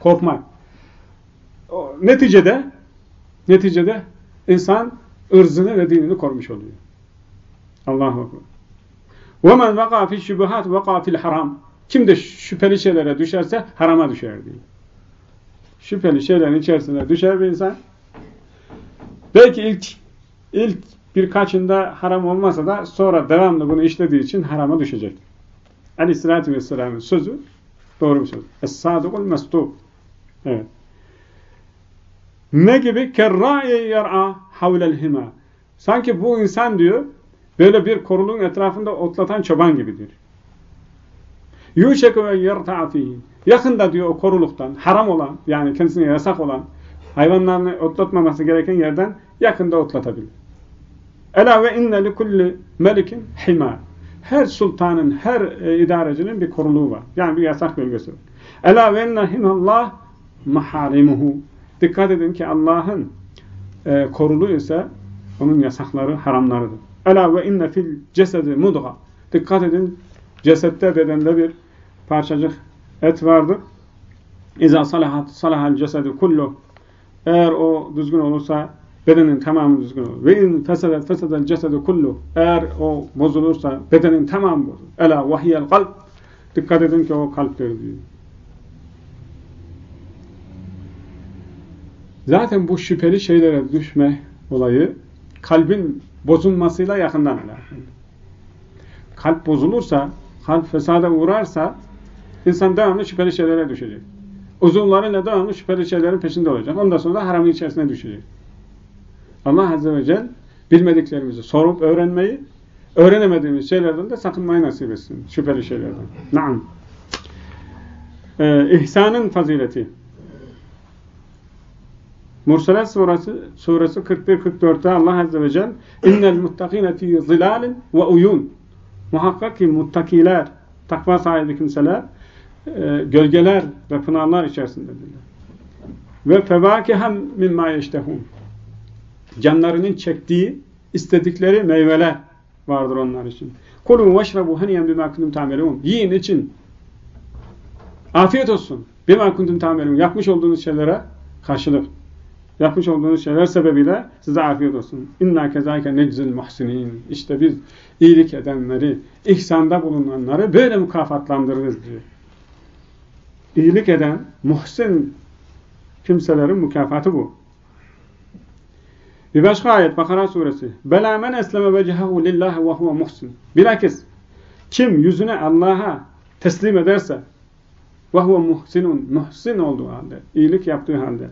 Korkmak. O, neticede neticede insan ırzını ve dinini korumuş oluyor. Allahu Ekber. وَمَنْ وَقَى فِي الشُّبُهَاتِ وَقَى فِي الْحَرَامِ Kim de şüpheli şeylere düşerse harama düşer diyor. Şüpheli şeylerin içerisine düşer bir insan. Belki ilk ilk birkaçında haram olmasa da sonra devamlı bunu işlediği için harama düşecek. Aleyhissalatü Vesselam'ın sözü doğru bir söz. Es-sadukul mestub. Evet. Ne gibi? Kerra'ye yer'a havlel hima. Sanki bu insan diyor, böyle bir koruluğun etrafında otlatan çoban gibidir. Yuşeku ve yerta'a. Yakında diyor o koruluktan, haram olan, yani kendisine yasak olan, hayvanlarını otlatmaması gereken yerden yakında otlatabilir. Ela ve inne li kulli melikin hima. Her sultanın, her e, idarecinin bir koruluğu var. Yani bir yasak bölgesi var. Ela ve inne himallah maharimuhu. Dikkat edin ki Allah'ın e, koruluğu ise onun yasakları, haramlarıdır. Ela ve inne fil cesedi mudga. Dikkat edin cesette, bedende bir parçacık et vardır. İza salahat salahal cesedi kullu. Eğer o düzgün olursa bedenin tamamı düzgün olur. Ve in fesedet fesedel cesedu kullu. Eğer o bozulursa bedenin tamamı bozulur. Ela vahiyel kalp. Dikkat edin ki o kalptir diyor. Zaten bu şüpheli şeylere düşme olayı kalbin bozulmasıyla yakından alakalı. Kalp bozulursa, kalp fesada uğrarsa insan devamlı şüpheli şeylere düşecek. Uzuvlarıyla devamlı şüpheli şeylerin peşinde olacak. Ondan sonra da haramın içerisine düşecek. Allah Azze ve Celle bilmediklerimizi sorup öğrenmeyi, öğrenemediğimiz şeylerden de sakınmayı nasip etsin. Şüpheli şeylerden. Naam. Ee, ihsanın fazileti. Mursalat suresi, suresi 41-44'te Allah Azze ve Celle innel muttakine fî zilalin ve muhakkak ki muttakiler, takva sahibi kimseler e, gölgeler ve pınarlar içerisindedirler. Ve fevakihem mimma yeştehun canlarının çektiği, istedikleri meyveler vardır onlar için. Kulun veşrabu haniyen bima kuntum ta'melun. Yiyin için. Afiyet olsun. Bima kuntum ta'melun. Yapmış olduğunuz şeylere karşılık. Yapmış olduğunuz şeyler sebebiyle size afiyet olsun. İnna kezâike neczil muhsinin. İşte biz iyilik edenleri, ihsanda bulunanları böyle mükafatlandırırız diyor. İyilik eden, muhsin kimselerin mükafatı bu. Bir başka ayet Bakara suresi. Bela men esleme vecehahu lillahi ve huve muhsin. Bilakis kim yüzüne Allah'a teslim ederse ve huve muhsin olduğu halde, iyilik yaptığı halde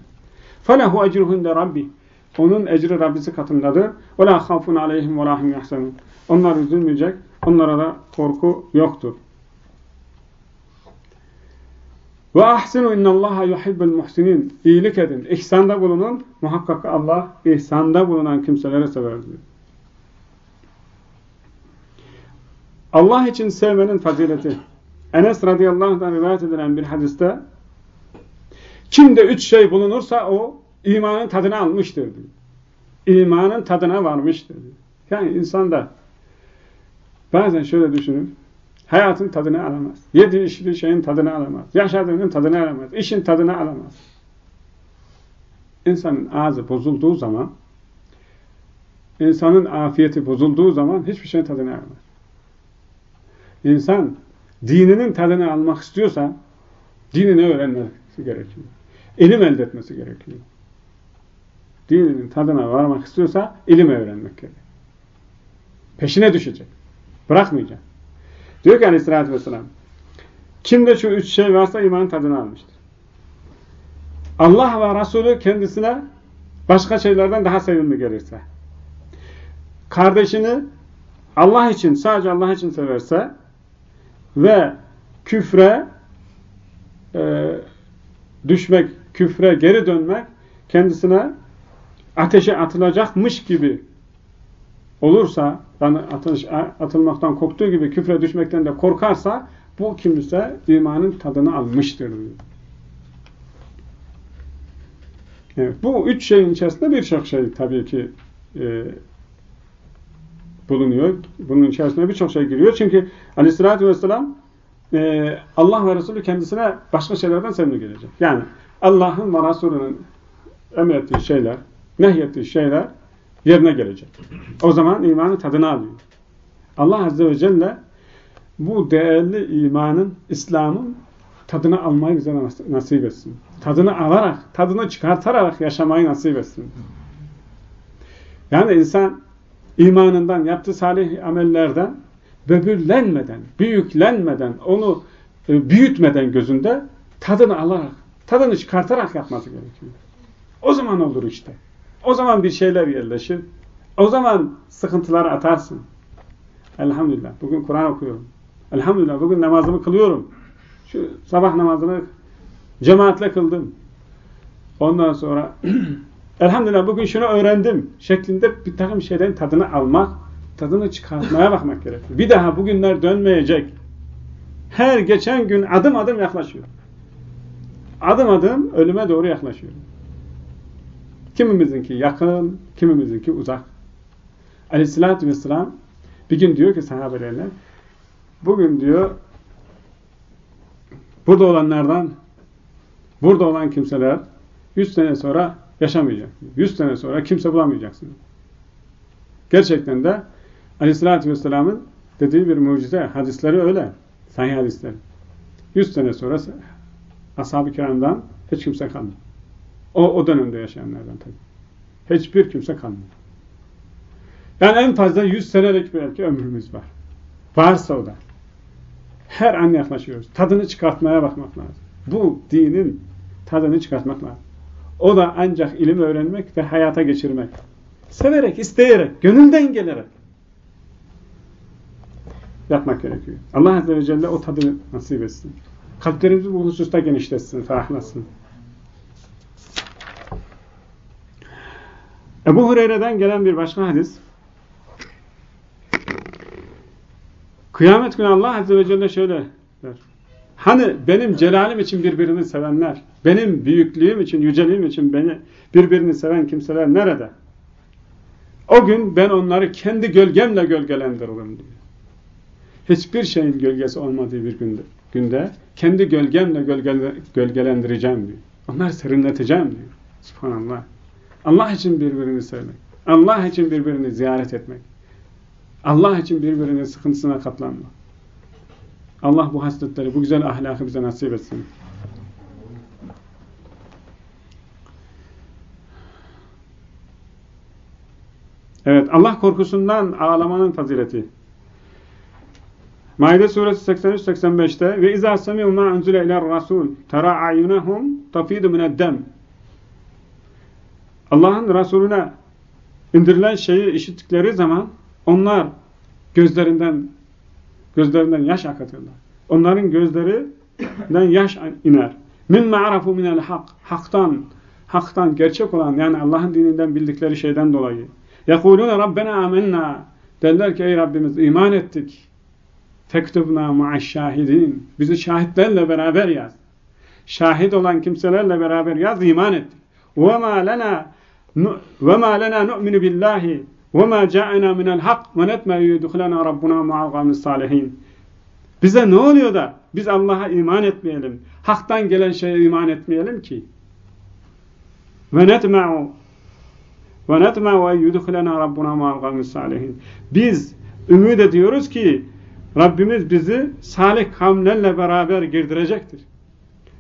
felehu ecruhunde rabbi onun ecri Rabbisi katındadır. Ve la khafun aleyhim ve yahsenun. Onlar üzülmeyecek. Onlara da korku yoktur. Ve ahsinu innallaha yuhibbul muhsinin. İyilik edin, ihsanda bulunun. Muhakkak Allah ihsanda bulunan kimselere sever diyor. Allah için sevmenin fazileti. Enes radıyallahu anh'dan rivayet edilen bir hadiste kimde üç şey bulunursa o imanın tadını almıştır diyor. İmanın tadına varmıştır diyor. Yani insanda bazen şöyle düşünün. Hayatın tadını alamaz. Yediği içtiği şeyin tadını alamaz. Yaşadığının tadını alamaz. İşin tadını alamaz. İnsanın ağzı bozulduğu zaman, insanın afiyeti bozulduğu zaman hiçbir şeyin tadını alamaz. İnsan dininin tadını almak istiyorsa dinini öğrenmesi gerekiyor. İlim elde etmesi gerekiyor. Dininin tadına varmak istiyorsa ilim öğrenmek gerekiyor. Peşine düşecek. Bırakmayacak. Diyor ki aleyhissalatü vesselam kimde şu üç şey varsa imanın tadını almıştır. Allah ve Resulü kendisine başka şeylerden daha sevimli gelirse kardeşini Allah için, sadece Allah için severse ve küfre e, düşmek, küfre geri dönmek kendisine ateşe atılacakmış gibi olursa, yani atılış, atılmaktan korktuğu gibi küfre düşmekten de korkarsa, bu kimse imanın tadını almıştır. Evet, bu üç şeyin içerisinde birçok şey tabii ki e, bulunuyor. Bunun içerisinde birçok şey giriyor. Çünkü aleyhissalatü vesselam e, Allah ve Resulü kendisine başka şeylerden sevimli gelecek. Yani Allah'ın ve Resulünün emrettiği şeyler, nehyettiği şeyler yerine gelecek. O zaman imanın tadını alıyor. Allah Azze ve Celle bu değerli imanın, İslam'ın tadını almayı bize nasip etsin. Tadını alarak, tadını çıkartarak yaşamayı nasip etsin. Yani insan imanından, yaptığı salih amellerden böbürlenmeden, büyüklenmeden, onu e, büyütmeden gözünde tadını alarak, tadını çıkartarak yapması gerekiyor. O zaman olur işte. O zaman bir şeyler yerleşir. O zaman sıkıntıları atarsın. Elhamdülillah. Bugün Kur'an okuyorum. Elhamdülillah. Bugün namazımı kılıyorum. Şu sabah namazını cemaatle kıldım. Ondan sonra elhamdülillah bugün şunu öğrendim şeklinde bir takım şeylerin tadını almak, tadını çıkartmaya bakmak gerekiyor. Bir daha bugünler dönmeyecek. Her geçen gün adım adım yaklaşıyor. Adım adım ölüme doğru yaklaşıyor. Kimimizinki yakın, kimimizinki uzak. Aleyhissalatü vesselam bir gün diyor ki sahabelerine bugün diyor burada olanlardan burada olan kimseler 100 sene sonra yaşamayacak. 100 sene sonra kimse bulamayacaksın. Gerçekten de Aleyhisselatü Vesselam'ın dediği bir mucize. Hadisleri öyle. Sahih hadisler. 100 sene sonra ashab-ı kiramdan hiç kimse kalmıyor. O, o dönemde yaşayanlardan tabii. Hiçbir kimse kalmıyor. Yani en fazla 100 senelik belki ömrümüz var. Varsa o da. Her an yaklaşıyoruz. Tadını çıkartmaya bakmak lazım. Bu dinin tadını çıkartmak lazım. O da ancak ilim öğrenmek ve hayata geçirmek. Severek, isteyerek, gönülden gelerek yapmak gerekiyor. Allah Azze ve Celle o tadı nasip etsin. Kalplerimizi bu hususta genişletsin, ferahlasın. Ebu Hureyre'den gelen bir başka hadis. Kıyamet günü Allah Azze ve Celle şöyle der. Hani benim celalim için birbirini sevenler, benim büyüklüğüm için, yüceliğim için beni birbirini seven kimseler nerede? O gün ben onları kendi gölgemle gölgelendiririm diyor. Hiçbir şeyin gölgesi olmadığı bir günde, günde kendi gölgemle gölgele, gölgelendireceğim diyor. Onları serinleteceğim diyor. Subhanallah. Allah için birbirini sevmek. Allah için birbirini ziyaret etmek. Allah için birbirinin sıkıntısına katlanmak. Allah bu hasletleri, bu güzel ahlakı bize nasip etsin. Evet, Allah korkusundan ağlamanın fazileti. Maide suresi 83-85'te ve izâ semi'u mâ unzile iler rasûl terâ a'yunahum tafîdu mineddem Allah'ın Resulüne indirilen şeyi işittikleri zaman onlar gözlerinden gözlerinden yaş akıtırlar. Onların gözlerinden yaş iner. Min ma'rafu minel hak. Haktan, haktan gerçek olan yani Allah'ın dininden bildikleri şeyden dolayı. Yekulune Rabbena amennâ. Derler ki ey Rabbimiz iman ettik. Fektubna ma'aşşahidin. Bizi şahitlerle beraber yaz. Şahit olan kimselerle beraber yaz iman ettik ve ma lena nu'minu billahi ve ma ca'ena minel hak ve netme yudhulena rabbuna mu'agamis salihin. Bize ne oluyor da biz Allah'a iman etmeyelim. Hak'tan gelen şeye iman etmeyelim ki. Ve netme'u ve netme'u en yudhulena rabbuna mu'agamis salihin. Biz ümit ediyoruz ki Rabbimiz bizi salih kavimlerle beraber girdirecektir.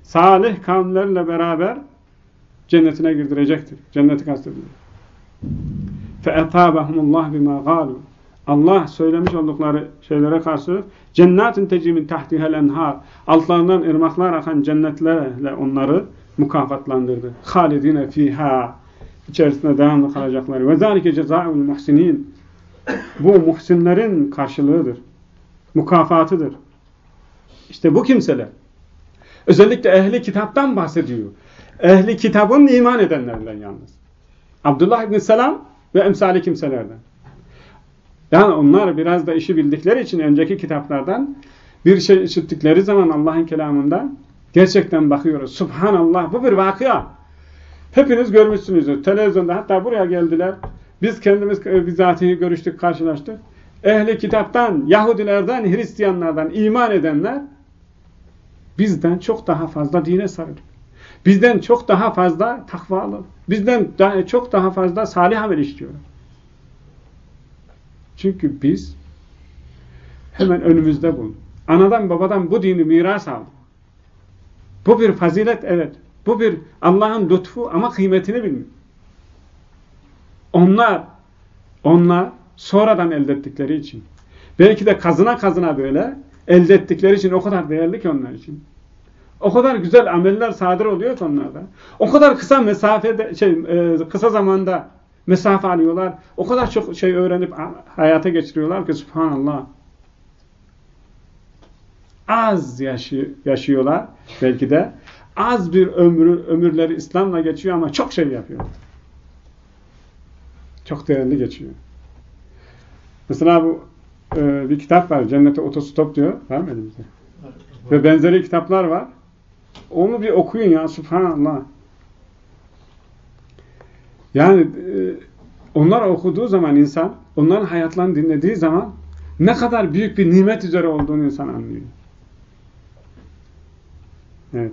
Salih kavimlerle beraber cennetine girdirecektir. Cenneti kastediyor. فَاَطَابَهُمُ اللّٰهِ بِمَا قَالُوا Allah söylemiş oldukları şeylere karşı cennetin tecimin tahtihel enhar altlarından ırmaklar akan cennetlerle onları mukafatlandırdı. Halidine fiha içerisinde devamlı kalacakları. Ve zâlike cezâ'ul muhsinin bu muhsinlerin karşılığıdır. Mukafatıdır. İşte bu kimseler. Özellikle ehli kitaptan bahsediyor. Ehli kitabın iman edenlerden yalnız. Abdullah ibn Selam ve emsali kimselerden. Yani onlar biraz da işi bildikleri için önceki kitaplardan bir şey işittikleri zaman Allah'ın kelamından gerçekten bakıyoruz. Subhanallah bu bir vakıa. Hepiniz görmüşsünüzdür. Televizyonda hatta buraya geldiler. Biz kendimiz bizatihi görüştük, karşılaştık. Ehli kitaptan, Yahudilerden, Hristiyanlardan iman edenler bizden çok daha fazla dine sarılıyor. Bizden çok daha fazla takvalı. Bizden daha, çok daha fazla salih amel işliyorlar. Çünkü biz hemen önümüzde bulduk. Anadan babadan bu dini miras aldık. Bu bir fazilet evet. Bu bir Allah'ın lütfu ama kıymetini bilmiyor. Onlar onlar sonradan elde ettikleri için belki de kazına kazına böyle elde ettikleri için o kadar değerli ki onlar için. O kadar güzel ameller sadır oluyor ki onlarda. O kadar kısa mesafede şey e, kısa zamanda mesafe alıyorlar. O kadar çok şey öğrenip hayata geçiriyorlar ki subhanallah. Az yaşı, yaşıyorlar belki de. Az bir ömrü, ömürleri İslam'la geçiyor ama çok şey yapıyor. Çok değerli geçiyor. Mesela bu e, bir kitap var. Cennete otostop diyor. Var mı elimizde? Ve benzeri kitaplar var. Onu bir okuyun ya. Subhanallah. Yani e, onlar okuduğu zaman insan, onların hayatlarını dinlediği zaman ne kadar büyük bir nimet üzere olduğunu insan anlıyor. Evet.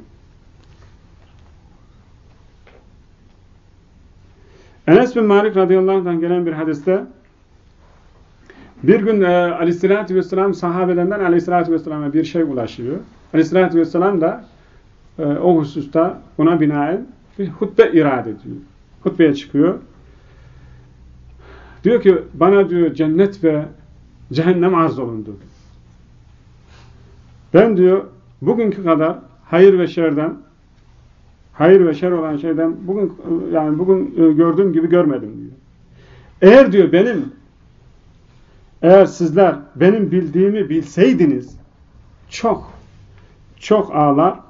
Enes bin Malik radıyallahu anh'dan gelen bir hadiste bir gün e, aleyhissalatü vesselam sahabelerinden aleyhissalatü vesselama bir şey ulaşıyor. Aleyhissalatü vesselam da o hususta buna binaen bir hutbe irade ediyor. Hutbeye çıkıyor. Diyor ki bana diyor cennet ve cehennem arz olundu. Ben diyor bugünkü kadar hayır ve şerden hayır ve şer olan şeyden bugün yani bugün e, gördüğüm gibi görmedim diyor. Eğer diyor benim eğer sizler benim bildiğimi bilseydiniz çok çok ağlar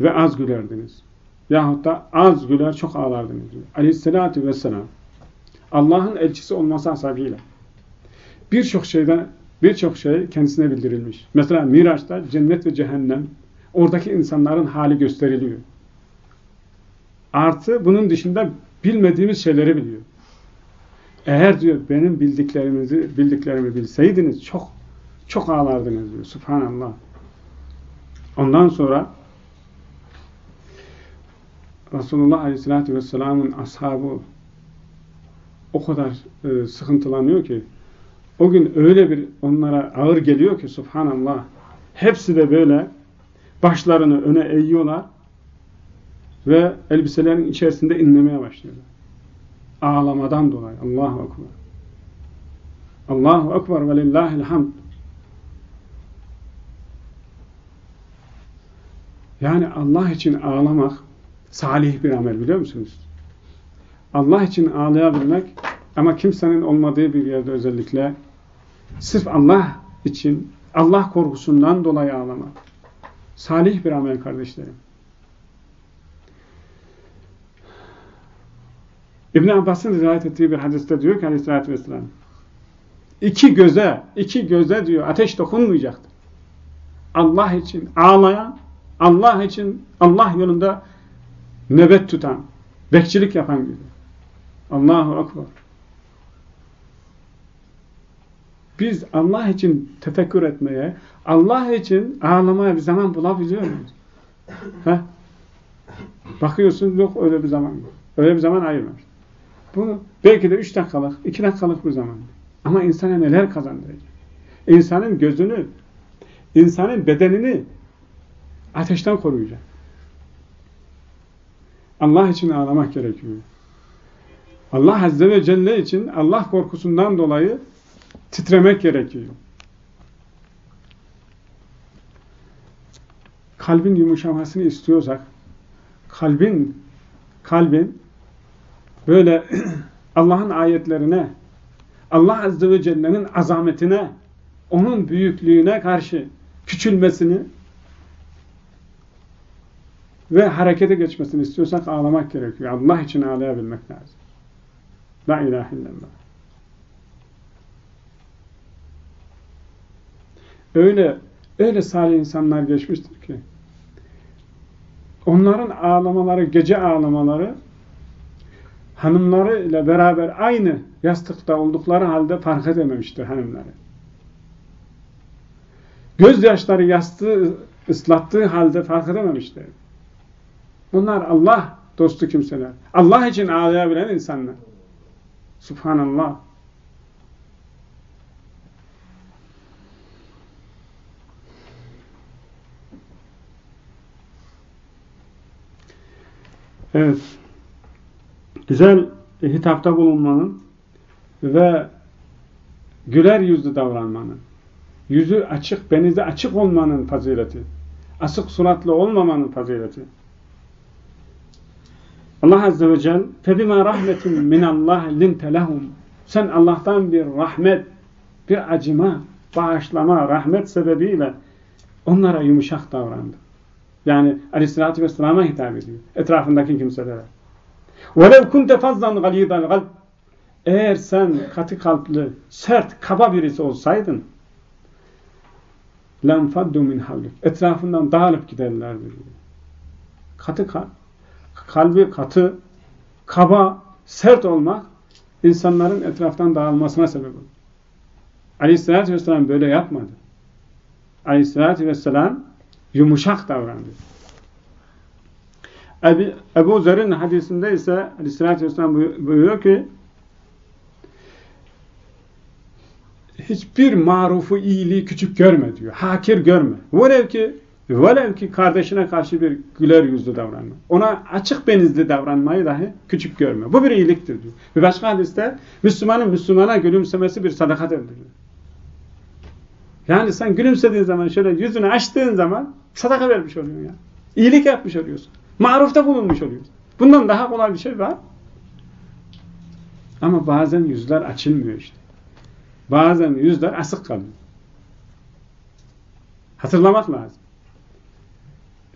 ve az gülerdiniz. Yahut da az güler çok ağlardınız diyor. Aleyhissalatü vesselam Allah'ın elçisi olması hasabıyla birçok şeyden birçok şey kendisine bildirilmiş. Mesela Miraç'ta cennet ve cehennem oradaki insanların hali gösteriliyor. Artı bunun dışında bilmediğimiz şeyleri biliyor. Eğer diyor benim bildiklerimizi bildiklerimi bilseydiniz çok çok ağlardınız diyor. Subhanallah. Ondan sonra Resulullah Aleyhisselatü Vesselam'ın ashabı o kadar e, sıkıntılanıyor ki o gün öyle bir onlara ağır geliyor ki subhanallah hepsi de böyle başlarını öne eğiyorlar ve elbiselerin içerisinde inlemeye başlıyorlar. Ağlamadan dolayı. Allahu Ekber. Allahu Ekber ve lillahil hamd. Yani Allah için ağlamak salih bir amel biliyor musunuz? Allah için ağlayabilmek ama kimsenin olmadığı bir yerde özellikle sırf Allah için Allah korkusundan dolayı ağlamak. Salih bir amel kardeşlerim. İbn Abbas'ın rivayet ettiği bir hadiste diyor ki aleyhissalatü vesselam iki göze, iki göze diyor ateş dokunmayacaktır. Allah için ağlayan, Allah için Allah yolunda nöbet tutan, bekçilik yapan gibi. Allahu Ekber. Biz Allah için tefekkür etmeye, Allah için ağlamaya bir zaman bulabiliyor muyuz? Heh. Bakıyorsun yok öyle bir zaman yok. Öyle bir zaman ayırmamış. Bu belki de üç dakikalık, iki dakikalık bir zaman. Ama insana neler kazandıracak? İnsanın gözünü, insanın bedenini ateşten koruyacak. Allah için ağlamak gerekiyor. Allah Azze ve Celle için Allah korkusundan dolayı titremek gerekiyor. Kalbin yumuşamasını istiyorsak, kalbin kalbin böyle Allah'ın ayetlerine, Allah Azze ve Celle'nin azametine, onun büyüklüğüne karşı küçülmesini ve harekete geçmesini istiyorsak ağlamak gerekiyor. Allah için ağlayabilmek lazım. La ilahe illallah. Öyle öyle salih insanlar geçmiştir ki onların ağlamaları, gece ağlamaları hanımları ile beraber aynı yastıkta oldukları halde fark edememiştir hanımları. Gözyaşları yastığı ıslattığı halde fark edememiştir. Bunlar Allah dostu kimseler. Allah için ağlayabilen insanlar. Subhanallah. Evet. Güzel hitapta bulunmanın ve güler yüzlü davranmanın yüzü açık, benizi açık olmanın fazileti. Asık suratlı olmamanın fazileti. Allah Azze ve Celle فَبِمَا رَحْمَةٍ مِنَ اللّٰهِ لِنْتَ لَهُمْ Sen Allah'tan bir rahmet, bir acıma, bağışlama, rahmet sebebiyle onlara yumuşak davrandı. Yani Aleyhisselatü Vesselam'a hitap ediyor. Etrafındaki kimselere. وَلَوْ كُنْتَ فَضَّنْ غَلِيدَ الْغَلْبِ Eğer sen katı kalpli, sert, kaba birisi olsaydın لَنْ فَدُّ مِنْ حَوْلِكَ Etrafından dağılıp giderlerdi. Katı kalp, kalbi katı, kaba, sert olmak insanların etraftan dağılmasına sebep olur. Aleyhisselatü Vesselam böyle yapmadı. Aleyhisselatü Vesselam yumuşak davrandı. Ebu, Ebu Zer'in hadisinde ise Aleyhisselatü Vesselam buyuruyor ki hiçbir marufu iyiliği küçük görme diyor. Hakir görme. Velev ki velev ki kardeşine karşı bir güler yüzlü davranma. Ona açık benizli davranmayı dahi küçük görme. Bu bir iyiliktir diyor. Bir başka hadiste Müslümanın Müslümana gülümsemesi bir sadakadır diyor. Yani sen gülümsediğin zaman şöyle yüzünü açtığın zaman sadaka vermiş oluyorsun ya. İyilik yapmış oluyorsun. Marufta bulunmuş oluyorsun. Bundan daha kolay bir şey var. Ama bazen yüzler açılmıyor işte. Bazen yüzler asık kalıyor. Hatırlamak lazım.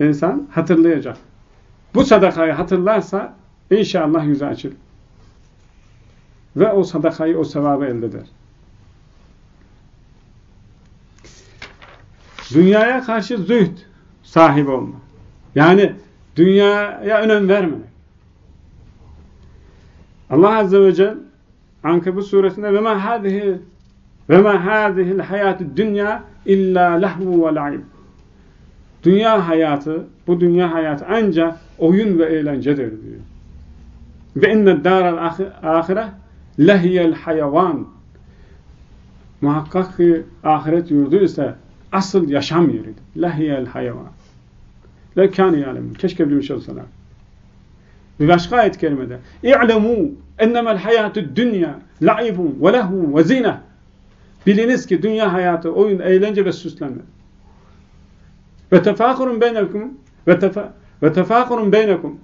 İnsan hatırlayacak. Bu sadakayı hatırlarsa inşallah yüzü açılır. Ve o sadakayı, o sevabı elde eder. Dünyaya karşı zühd sahibi olma. Yani dünyaya önem vermemek. Allah Azze ve Celle Ankebut suresinde ve ma hadihi ve ma hadihi'l hayatü dünya illa lehvu ve la'ib. Dünya hayatı, bu dünya hayatı ancak oyun ve eğlencedir diyor. Ve inne daral ahire lehiyel hayvan. Muhakkak ki ahiret yurdu ise asıl yaşam yeridir. Lehiyel hayvan. Lekâni yâlemun. Keşke bilmiş olsalar. Bir başka ayet kerimede. İ'lemû ennemel hayatü dünya la'ibun ve lehu ve zine. Biliniz ki dünya hayatı oyun, eğlence ve süslenme. Ve tefâkurun beynekum ve tefâkurun beynekum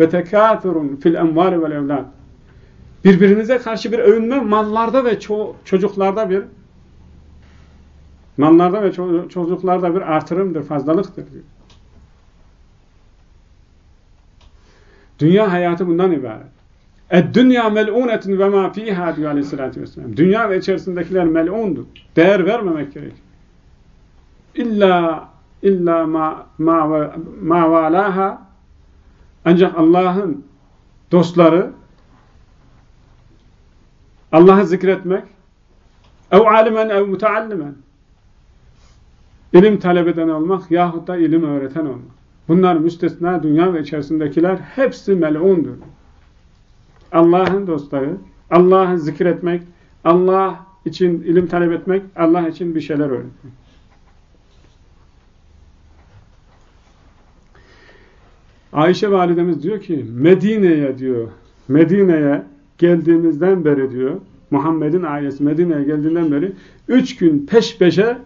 ve tekâthurun fil emvâli vel evlâd. Birbirinize karşı bir övünme mallarda ve ço çocuklarda bir mallarda ve ço çocuklarda bir artırımdır, fazlalıktır diyor. Dünya hayatı bundan ibaret. Dünya mel'unetun ve ma fiha diyor aleyhissalatü vesselam. Dünya ve içerisindekiler mel'undur. Değer vermemek gerekir. İlla illa ma, ma, ma valaha ancak Allah'ın dostları Allah'ı zikretmek ev alimen ev muteallimen ilim talep eden olmak yahut da ilim öğreten olmak. Bunlar müstesna dünya ve içerisindekiler hepsi mel'undur. Allah'ın dostları, Allah'ı zikretmek, Allah için ilim talep etmek, Allah için bir şeyler öğretmek. Ayşe validemiz diyor ki Medine'ye diyor Medine'ye geldiğimizden beri diyor Muhammed'in ailesi Medine'ye geldiğinden beri üç gün peş peşe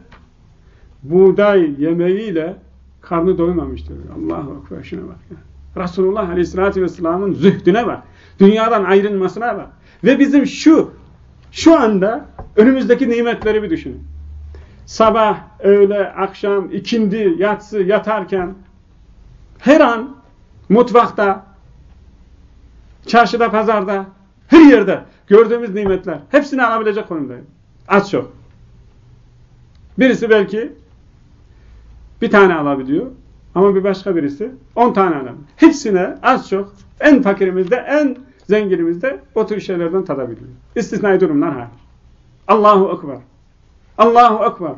buğday yemeğiyle karnı doymamıştır. Allahu Ekber şuna bak. Ya. Resulullah Aleyhisselatü Vesselam'ın zühdüne bak. Dünyadan ayrılmasına bak. Ve bizim şu şu anda önümüzdeki nimetleri bir düşünün. Sabah, öğle, akşam, ikindi, yatsı, yatarken her an mutfakta, çarşıda, pazarda, her yerde gördüğümüz nimetler hepsini alabilecek konumdayım. Az çok. Birisi belki bir tane alabiliyor ama bir başka birisi on tane alabiliyor. Hepsine az çok en fakirimizde, en zenginimizde o tür şeylerden tadabiliyor. İstisnai durumlar hariç. Allahu Ekber. Allahu Ekber.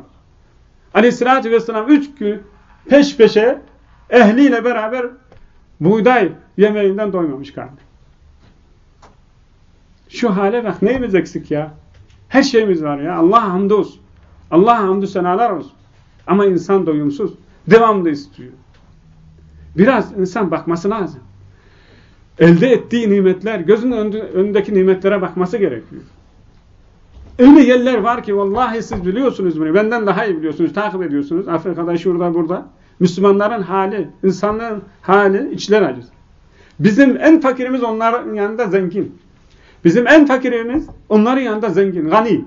Aleyhissalatü vesselam üç gün peş peşe ehliyle beraber buğday yemeğinden doymamış karnı. Şu hale bak neyimiz eksik ya? Her şeyimiz var ya. Allah hamdolsun. Allah hamdü senalar olsun. Ama insan doyumsuz. Devamlı istiyor. Biraz insan bakması lazım. Elde ettiği nimetler, gözünün önündeki nimetlere bakması gerekiyor. Öyle yerler var ki vallahi siz biliyorsunuz bunu. Benden daha iyi biliyorsunuz. Takip ediyorsunuz. Afrika'da şurada burada. Müslümanların hali, insanların hali içler acısı. Bizim en fakirimiz onların yanında zengin. Bizim en fakirimiz onların yanında zengin, gani.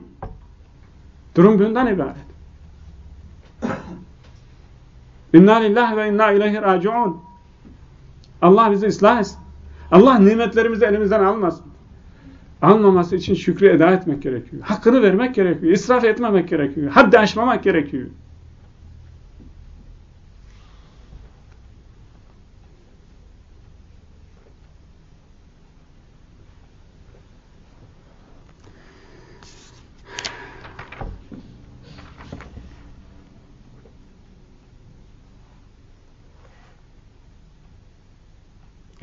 Durum bundan ibaret. İnna lillahi ve inna ileyhi raciun. Allah bizi ıslah etsin. Allah nimetlerimizi elimizden almasın. Almaması için şükrü eda etmek gerekiyor. Hakkını vermek gerekiyor. İsraf etmemek gerekiyor. Haddi aşmamak gerekiyor.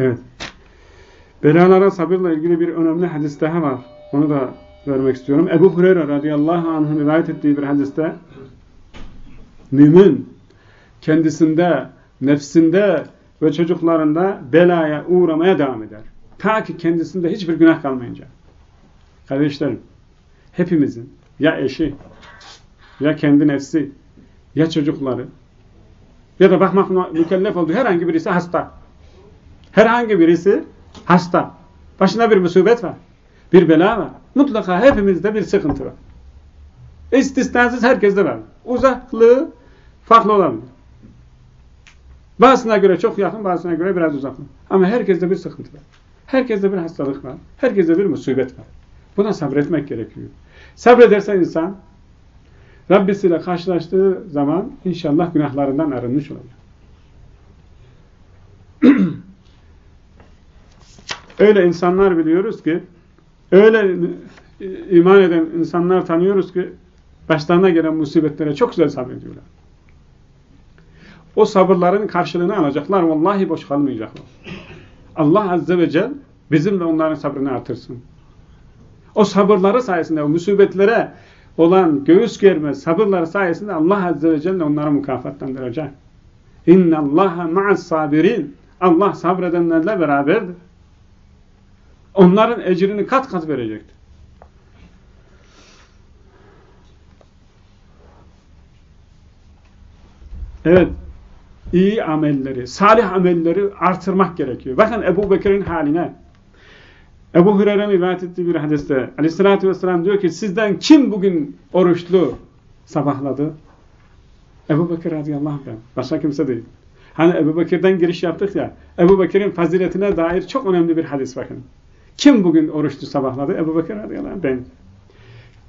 Evet. Belalara sabırla ilgili bir önemli hadis daha var. Onu da vermek istiyorum. Ebu Hureyre radıyallahu anh'ın rivayet ettiği bir hadiste mümin kendisinde, nefsinde ve çocuklarında belaya uğramaya devam eder. Ta ki kendisinde hiçbir günah kalmayınca. Kardeşlerim, hepimizin ya eşi, ya kendi nefsi, ya çocukları, ya da bakmak mükellef olduğu herhangi birisi hasta. Herhangi birisi hasta. Başına bir musibet var. Bir bela var. Mutlaka hepimizde bir sıkıntı var. İstisnasız herkeste var. Uzaklığı farklı olabilir. Bazısına göre çok yakın, bazısına göre biraz uzak. Ama herkeste bir sıkıntı var. Herkeste bir hastalık var. Herkeste bir musibet var. Buna sabretmek gerekiyor. Sabrederse insan Rabbisiyle karşılaştığı zaman inşallah günahlarından arınmış olacak. Öyle insanlar biliyoruz ki, öyle iman eden insanlar tanıyoruz ki, başlarına gelen musibetlere çok güzel sabrediyorlar. O sabırların karşılığını alacaklar. Vallahi boş kalmayacaklar. Allah Azze ve Celle bizim de onların sabrını artırsın. O sabırları sayesinde, o musibetlere olan göğüs germe sabırları sayesinde Allah Azze ve Celle onları mükafatlandıracak. İnne Allaha ma'as sabirin. Allah sabredenlerle beraberdir onların ecrini kat kat verecektir. Evet, iyi amelleri, salih amelleri artırmak gerekiyor. Bakın Ebu Bekir'in haline. Ebu Hureyre'nin rivayet ettiği bir hadiste aleyhissalatü vesselam diyor ki sizden kim bugün oruçlu sabahladı? Ebu Bekir radıyallahu anh. Başka kimse değil. Hani Ebu Bekir'den giriş yaptık ya. Ebu Bekir'in faziletine dair çok önemli bir hadis bakın. Kim bugün oruçlu sabahladı? Ebu Bekir radıyallahu anh ben.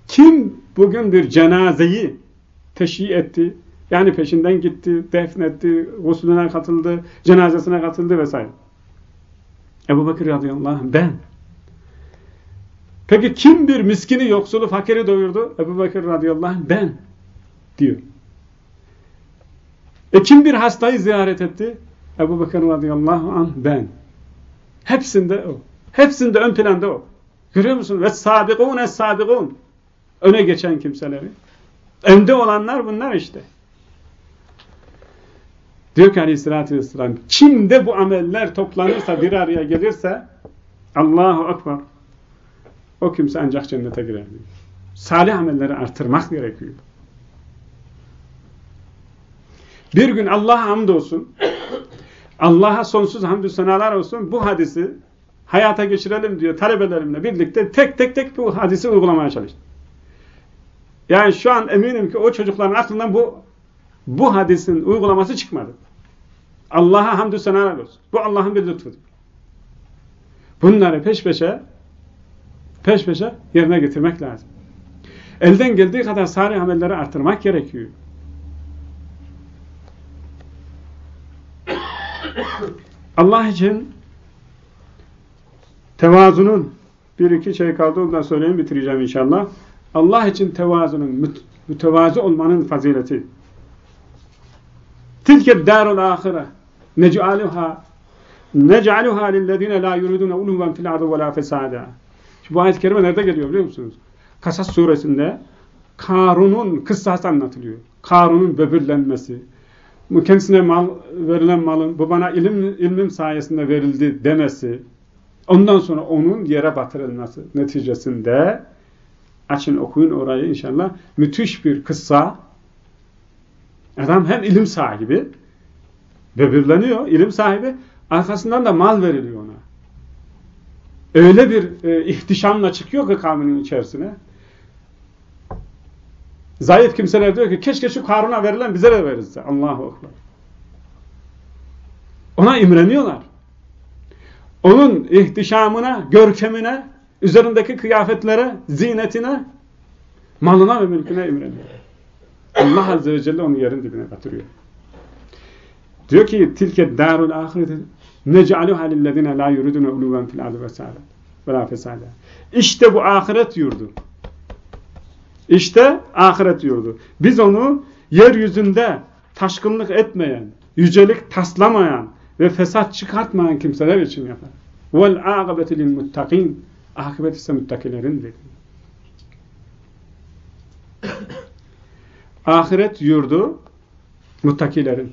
Kim bugün bir cenazeyi teşhi etti? Yani peşinden gitti, defnetti, guslüne katıldı, cenazesine katıldı vesaire. Ebu Bekir radıyallahu anh ben. Peki kim bir miskini, yoksulu, fakiri doyurdu? Ebu Bekir radıyallahu anh ben diyor. E kim bir hastayı ziyaret etti? Ebu Bekir radıyallahu anh ben. Hepsinde o. Hepsinde ön planda o. Görüyor musun? Ve sabikun es sabikun. Öne geçen kimseleri. Önde olanlar bunlar işte. Diyor ki aleyhissalatü vesselam kimde bu ameller toplanırsa bir araya gelirse Allahu Ekber o kimse ancak cennete girer. Salih amelleri artırmak gerekiyor. Bir gün Allah'a hamdolsun Allah'a sonsuz hamdü senalar olsun bu hadisi hayata geçirelim diyor talebelerimle birlikte tek tek tek bu hadisi uygulamaya çalıştım. Yani şu an eminim ki o çocukların aklından bu bu hadisin uygulaması çıkmadı. Allah'a hamdü senalar olsun. Bu Allah'ın bir lütfudur. Bunları peş peşe peş peşe yerine getirmek lazım. Elden geldiği kadar salih amelleri artırmak gerekiyor. Allah için Tevazunun bir iki şey kaldı ondan söyleyeyim bitireceğim inşallah. Allah için tevazunun, mütevazı olmanın fazileti. Tilke darul ahire nec'aluha nec'aluha lillezine la yuridune uluven fil ardı ve la fesada. Bu ayet-i kerime nerede geliyor biliyor musunuz? Kasas suresinde Karun'un kıssası anlatılıyor. Karun'un böbürlenmesi, kendisine mal, verilen malın bu bana ilim, ilmim sayesinde verildi demesi, Ondan sonra onun yere batırılması neticesinde Açın okuyun orayı inşallah. Müthiş bir kıssa. Adam hem ilim sahibi, böbürleniyor, ilim sahibi, arkasından da mal veriliyor ona. Öyle bir e, ihtişamla çıkıyor ki kavminin içerisine. Zayıf kimseler diyor ki keşke şu Karun'a verilen bize de verirse. Allahu Ekber. Ona imreniyorlar. Onun ihtişamına, görkemine, üzerindeki kıyafetlere, zinetine, malına ve mülküne imreniyor. Allah Azze ve Celle onu yerin dibine batırıyor. Diyor ki tilke darul ahireti nec'aluha lillezine la yuridune uluven fil ardı vesâle ve la fesâle. İşte bu ahiret yurdu. İşte ahiret yurdu. Biz onu yeryüzünde taşkınlık etmeyen, yücelik taslamayan ve fesat çıkartmayan kimseler için yapar. Vel âgıbeti lil muttakin. Akıbet ise muttakilerin dedi. Ahiret yurdu muttakilerin.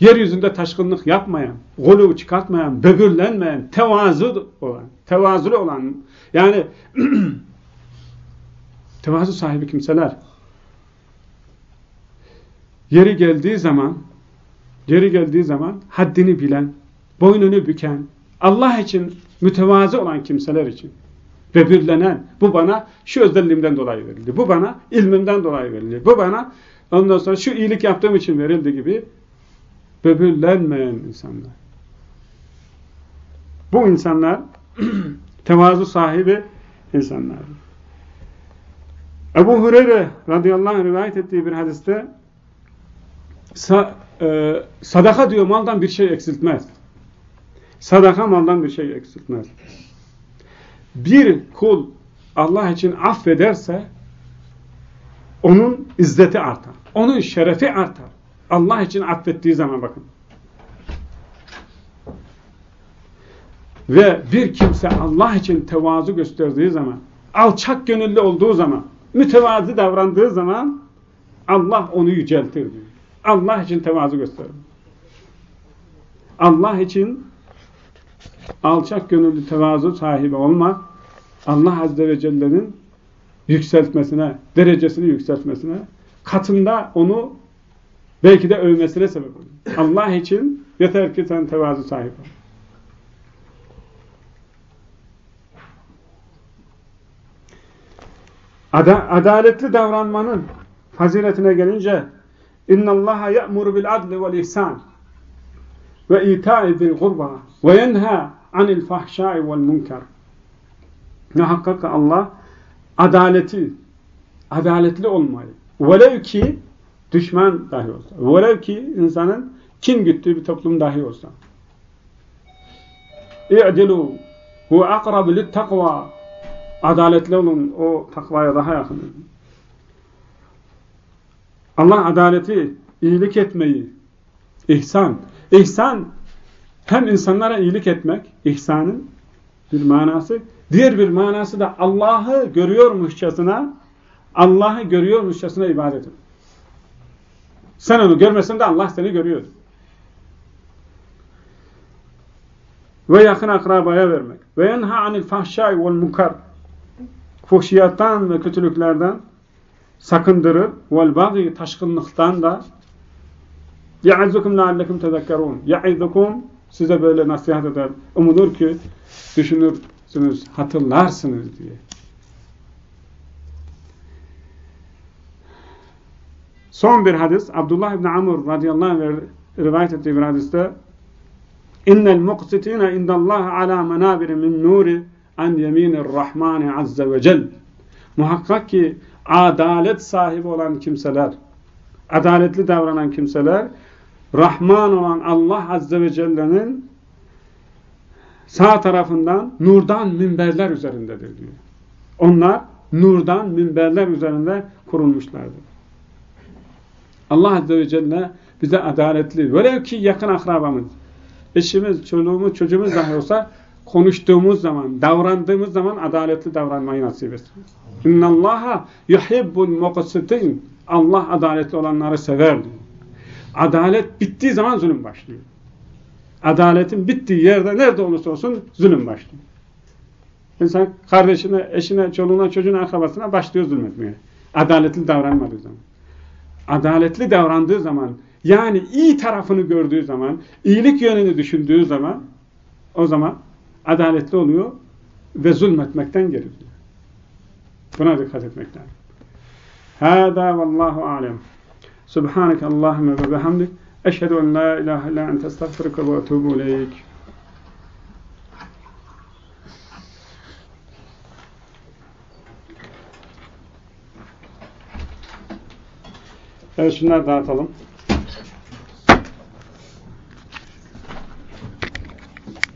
Yeryüzünde taşkınlık yapmayan, gulu çıkartmayan, böbürlenmeyen, tevazu olan, tevazulu olan, yani tevazu sahibi kimseler yeri geldiği zaman yeri geldiği zaman haddini bilen, boynunu büken, Allah için mütevazı olan kimseler için böbürlenen, bu bana şu özelliğimden dolayı verildi, bu bana ilmimden dolayı verildi, bu bana ondan sonra şu iyilik yaptığım için verildi gibi böbürlenmeyen insanlar. Bu insanlar tevazu sahibi insanlardır. Ebu Hureyre radıyallahu anh rivayet ettiği bir hadiste sa, e, sadaka diyor maldan bir şey eksiltmez. Sadaka maldan bir şey eksiltmez. Bir kul Allah için affederse onun izzeti artar. Onun şerefi artar. Allah için affettiği zaman bakın. Ve bir kimse Allah için tevazu gösterdiği zaman, alçak gönüllü olduğu zaman, mütevazi davrandığı zaman Allah onu yüceltir diyor. Allah için tevazu gösterir. Allah için alçak gönüllü tevazu sahibi olmak Allah Azze ve Celle'nin yükseltmesine, derecesini yükseltmesine, katında onu belki de övmesine sebep olur. Allah için yeter ki sen tevazu sahibi ol. Ada adaletli davranmanın faziletine gelince اِنَّ اللّٰهَ يَأْمُرُ بِالْعَدْلِ وَالْاِحْسَانِ وَاِيْتَاءِ ذِي الْغُرْبَى وَيَنْهَى عَنِ الْفَحْشَاءِ وَالْمُنْكَرِ Muhakkak Allah adaleti, adaletli olmayı, velev ki düşman dahi olsa, velev ki insanın kin güttüğü bir toplum dahi olsa. اِعْدِلُوا هُوَ اَقْرَبُ لِلْتَقْوَى Adaletli olun, o takvaya daha yakın. Allah adaleti, iyilik etmeyi, ihsan. İhsan hem insanlara iyilik etmek, ihsanın bir manası. Diğer bir manası da Allah'ı görüyormuşçasına, Allah'ı görüyormuşçasına ibadet et. Sen onu görmesen de Allah seni görüyor. Ve yakın akrabaya vermek. Ve yenha anil fahşai vel munkar. Fuhşiyattan ve kötülüklerden sakındırır. Vel bagi taşkınlıktan da يَعِذُّكُمْ لَعَلَّكُمْ تَذَكَّرُونَ يَعِذُّكُمْ Size böyle nasihat eder. Umulur ki düşünürsünüz, hatırlarsınız diye. Son bir hadis, Abdullah İbni Amr radıyallahu anh rivayet ettiği bir hadiste İnnel muqsitine indallahi ala menabiri min nuri an yeminir rahmani azze ve cel Muhakkak ki adalet sahibi olan kimseler, adaletli davranan kimseler, Rahman olan Allah Azze ve Celle'nin sağ tarafından nurdan minberler üzerindedir diyor. Onlar nurdan minberler üzerinde kurulmuşlardır. Allah Azze ve Celle bize adaletli, velev ki yakın akrabamız, eşimiz, çoluğumuz, çocuğumuz dahi olsa konuştuğumuz zaman, davrandığımız zaman adaletli davranmayı nasip etsin. İnna Allaha yuhibbul muqsitin. Allah adaletli olanları sever. Adalet bittiği zaman zulüm başlıyor. Adaletin bittiği yerde nerede olursa olsun zulüm başlıyor. İnsan kardeşine, eşine, çoluğuna, çocuğuna, akrabasına başlıyor zulmetmeye. Adaletli davranmadığı zaman. Adaletli davrandığı zaman, yani iyi tarafını gördüğü zaman, iyilik yönünü düşündüğü zaman, o zaman adaletli oluyor ve zulmetmekten geri duruyor. Buna dikkat etmek lazım. Hâdâ vallahu alem. Subhaneke Allahümme ve bihamdik. Eşhedü en la ilahe illa ente estağfirüke ve etûbü ileyk. Evet şunları dağıtalım.